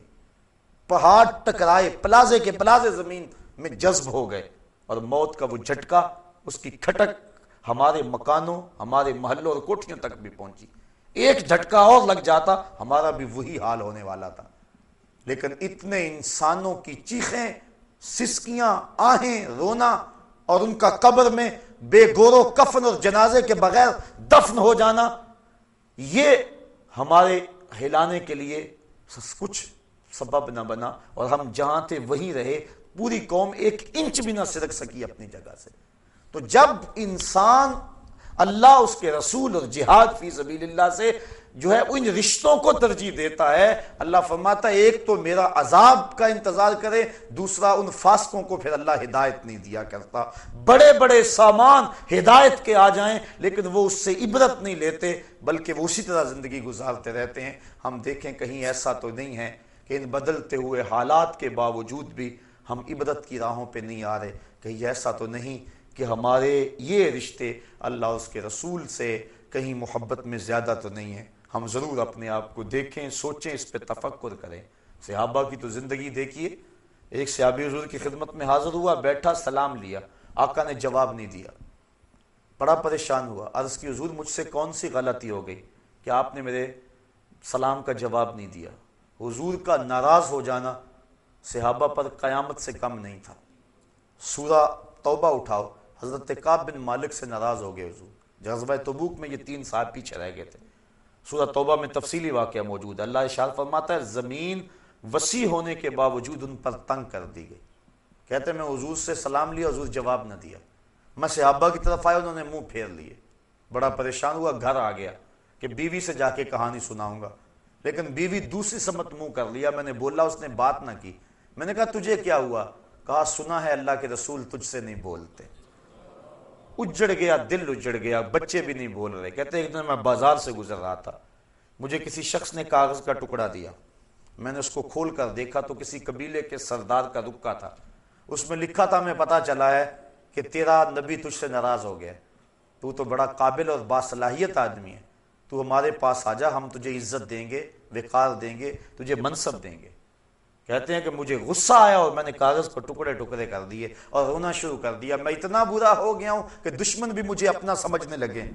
پہاڑ ٹکرائے، پلازے کے پلازے زمین میں جذب ہو گئے۔ اور موت کا وہ جھٹکا، اس کی کھٹک ہمارے مکانوں، ہمارے محلوں اور کوٹھیوں تک بھی پہنچی۔ ایک جھٹکا اور لگ جاتا، ہمارا بھی وہی حال ہونے والا تھا۔ لیکن اتنے انسانوں کی چیخیں، سسکیاں، آہیں، رونا اور ان کا قبر میں بے گور و کفن اور جنازے کے بغیر دفن ہو جانا، یہ ہمارے ہلانے کے لیے کچھ سبب نہ بنا اور ہم جہاں تھے وہیں رہے، پوری قوم ایک انچ بھی نہ سرک سکی اپنی جگہ سے۔ تو جب انسان اللہ، اس کے رسول اور جہاد فی سبیل اللہ سے جو ہے ان رشتوں کو ترجیح دیتا ہے، اللہ فرماتا ہے، ایک تو میرا عذاب کا انتظار کرے، دوسرا ان فاسقوں کو پھر اللہ ہدایت نہیں دیا کرتا۔ بڑے بڑے سامان ہدایت کے آ جائیں، لیکن وہ اس سے عبرت نہیں لیتے، بلکہ وہ اسی طرح زندگی گزارتے رہتے ہیں۔ ہم دیکھیں کہیں ایسا تو نہیں ہے کہ ان بدلتے ہوئے حالات کے باوجود بھی ہم عبرت کی راہوں پہ نہیں آ رہے کہیں ایسا تو نہیں کہ ہمارے یہ رشتے اللہ اس کے رسول سے کہیں محبت میں زیادہ تو نہیں ہے ہم ضرور اپنے آپ کو دیکھیں، سوچیں، اس پہ تفکر کریں۔ صحابہ کی تو زندگی دیکھیے، ایک صحابی حضور کی خدمت میں حاضر ہوا، بیٹھا، سلام لیا۔ آقا نے جواب نہیں دیا۔ بڑا پریشان ہوا، عرض کی حضور، مجھ سے کون سی غلطی ہو گئی؟ کہ آپ نے میرے سلام کا جواب نہیں دیا۔ حضور کا ناراض ہو جانا صحابہ پر قیامت سے کم نہیں تھا۔ سورہ توبہ اٹھاؤ۔ حضرت کعب بن مالک سے ناراض ہو گئے حضور۔ جذبہ تبوک میں یہ تین سال پیچھے رہ گئے تھے۔ سورہ توبہ میں تفصیلی واقعہ موجود ہے۔ اللہ اشار فرماتا ہے، زمین وسیع ہونے کے باوجود ان پر تنگ کر دی گئی۔ کہتے ہیں، میں حضور سے سلام لیا، حضور جواب نہ دیا۔ میں صحابہ کی طرف آیا، انہوں نے منہ پھیر لیے۔ بڑا پریشان ہوا، گھر آ گیا کہ بیوی سے جا کے کہانی سناؤں گا۔ لیکن بیوی دوسری سمت منہ کر لیا، میں نے بولا، اس نے بات نہ کی۔ میں نے کہا، تجھے کیا ہوا؟ کہا، سنا ہے، اللہ کے رسول تجھ سے نہیں بولتے۔ اجڑ گیا، دل اجڑ گیا، بچے بھی نہیں بول رہے۔ کہتے ایک دن میں بازار سے گزر رہا تھا۔ مجھے کسی شخص نے کاغذ کا ٹکڑا دیا۔ میں نے اس کو کھول کر دیکھا تو کسی قبیلے کے سردار کا رکا تھا۔ اس میں لکھا تھا میں پتا چلا ہے کہ تیرا نبی تجھ سے ناراض ہو گیا۔ تو تو بڑا قابل اور باصلاحیت آدمی ہے۔ تو ہمارے پاس آ جا، ہم تجھے عزت دیں گے، وقار دیں گے، تجھے منصب دیں گے۔ کہتے ہیں کہ مجھے غصہ آیا اور میں نے کاغذ کو ٹکڑے ٹکڑے کر دیے اور رونا شروع کر دیا۔ میں اتنا برا ہو گیا ہوں کہ دشمن بھی مجھے اپنا سمجھنے لگے۔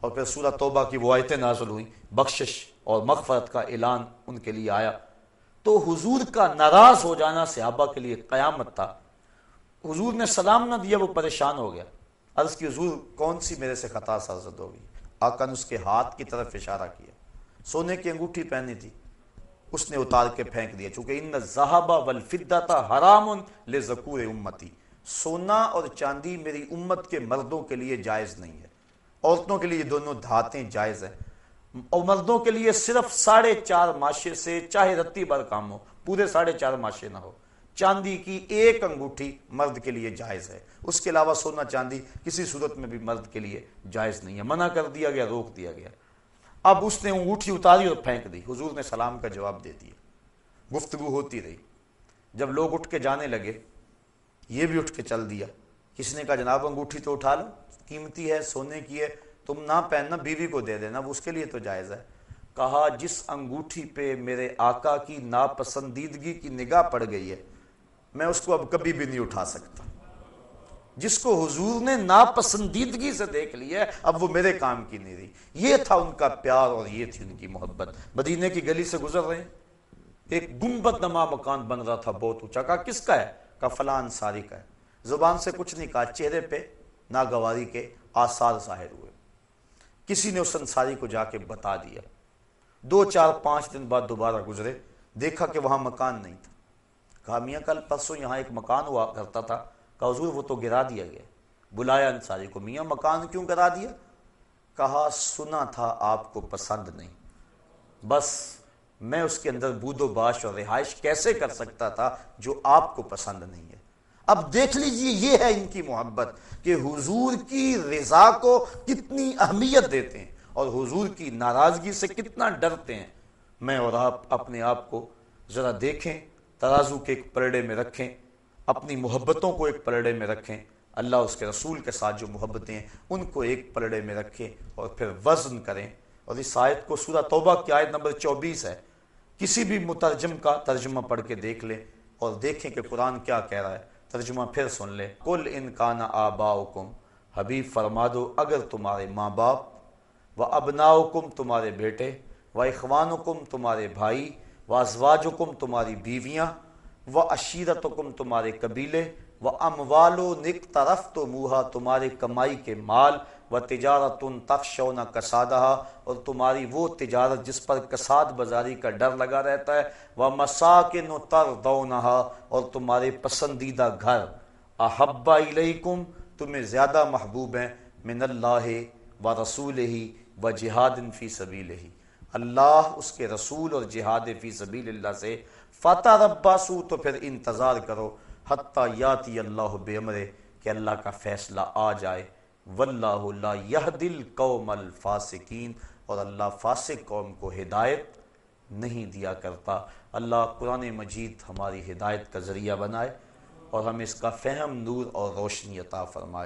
اور پھر سورہ توبہ کی وہ آیتیں نازل ہوئی بخشش اور مغفرت کا اعلان ان کے لیے آیا۔ تو حضور کا ناراض ہو جانا صحابہ کے لیے قیامت تھا۔ حضور نے سلام نہ دیا، وہ پریشان ہو گیا۔ عرض کی، حضور کون سی میرے سے خطا سازد ہوگی؟ آقا نے اس کے ہاتھ کی طرف اشارہ کیا۔ سونے کی انگوٹھی پہنی تھی۔ اس نے اتار کے پھینک دیا، چونکہ ان زہابا والفدہ حرام لذکور امتی۔ سونا اور چاندی میری امت کے مردوں کے لیے جائز نہیں ہے۔ عورتوں کے لیے دونوں دھاتیں جائز ہیں۔ اور مردوں کے لیے صرف ساڑھے چار ماشے سے چاہے رتی بھر کام ہو، پورے ساڑھے چار ماشے نہ ہو۔ چاندی کی ایک انگوٹھی مرد کے لیے جائز ہے۔ اس کے علاوہ سونا چاندی کسی صورت میں بھی مرد کے لیے جائز نہیں ہے۔ منع کر دیا گیا، روک دیا گیا۔ اب اس نے انگوٹھی اتاری اور پھینک دی۔ حضور نے سلام کا جواب دے دیا۔ گفتگو ہوتی رہی۔ جب لوگ اٹھ کے جانے لگے، یہ بھی اٹھ کے چل دیا۔ کسی نے کہا، جناب، انگوٹھی تو اٹھا لو۔ قیمتی ہے، سونے کی ہے۔ تم نہ پہننا بیوی کو دے دینا، وہ اس کے لیے تو جائز ہے۔ کہا، جس انگوٹھی پہ میرے آقا کی ناپسندیدگی کی نگاہ پڑ گئی ہے، میں اس کو اب کبھی بھی نہیں اٹھا سکتا۔ جس کو حضور نے ناپسندیدگی سے دیکھ لیا اب وہ میرے کام کی نہیں رہی۔ یہ تھا ان کا پیار اور یہ تھی ان کی محبت۔ مدینے کی گلی سے گزر رہے ہیں۔ ایک گنبد نما مکان بن رہا تھا، بہت اونچا۔ کہا، کس کا ہے؟ کہا فلاں انصاری کا ہے۔ زبان سے کچھ نہیں، کہا، چہرے پہ ناگواری کے آثار ظاہر ہوئے۔ کسی نے اس انصاری کو جا کے بتا دیا۔ دو، چار، پانچ دن بعد دوبارہ گزرے۔ دیکھا کہ وہاں مکان نہیں تھا۔ کہا، میاں، کل پرسوں یہاں ایک مکان ہوا کرتا تھا۔ کہا حضور وہ تو گرا دیا گیا بلایا انصاری کو میاں مکان کیوں گرا دیا؟ کہا، سنا تھا آپ کو پسند نہیں۔ بس میں اس کے اندر بود و باش اور رہائش کیسے کر سکتا تھا جو آپ کو پسند نہیں ہے؟ اب دیکھ لیجیے، یہ ہے ان کی محبت کہ حضور کی رضا کو کتنی اہمیت دیتے ہیں اور حضور کی ناراضگی سے کتنا ڈرتے ہیں۔ میں اور آپ اپنے آپ کو ذرا دیکھیں، ترازو کے ایک پرڑے میں رکھیں۔ اپنی محبتوں کو ایک پلڑے میں رکھیں۔ اللہ اس کے رسول کے ساتھ جو محبتیں ہیں، ان کو ایک پلڑے میں رکھیں اور پھر وزن کریں۔ اور اس آیت کو سورہ توبہ کی آیت نمبر چوبیس ہے۔ کسی بھی مترجم کا ترجمہ پڑھ کے دیکھ لیں اور دیکھیں کہ قرآن کیا کہہ رہا ہے۔ ترجمہ پھر سن لیں۔ کل ان کا نا آبا حبیب فرما دو، اگر تمہارے ماں باپ و ابنا تمہارے بیٹے و اخوان تمہارے بھائی و ازواجکم تمہاری بیویاں و عشیرتکم تمہارے قبیلے و اموال و نک طرف تو موہا تمہارے کمائی کے مال و تجارت ان تخشون کسادہ اور تمہاری وہ تجارت جس پر کساد بازاری کا ڈر لگا رہتا ہے وہ مساکن و تر اور تمہارے پسندیدہ گھر۔ احبا علیکم تمہیں زیادہ محبوب ہیں، من اللہ و رسول ہی و جہاد فی سبیل ہی اللہ اس کے رسول اور جہاد فی سبیل اللہ سے فتح رباسو تو پھر انتظار کرو حتیٰ یاتی اللہ بے امرے کہ اللہ کا فیصلہ آ جائے۔ واللہ لا یہد القوم الفاسقین۔ اور اللہ فاسق قوم کو ہدایت نہیں دیا کرتا۔ اللہ قرآن مجید ہماری ہدایت کا ذریعہ بنائے اور ہم اس کا فہم، نور اور روشنی عطا فرمائے۔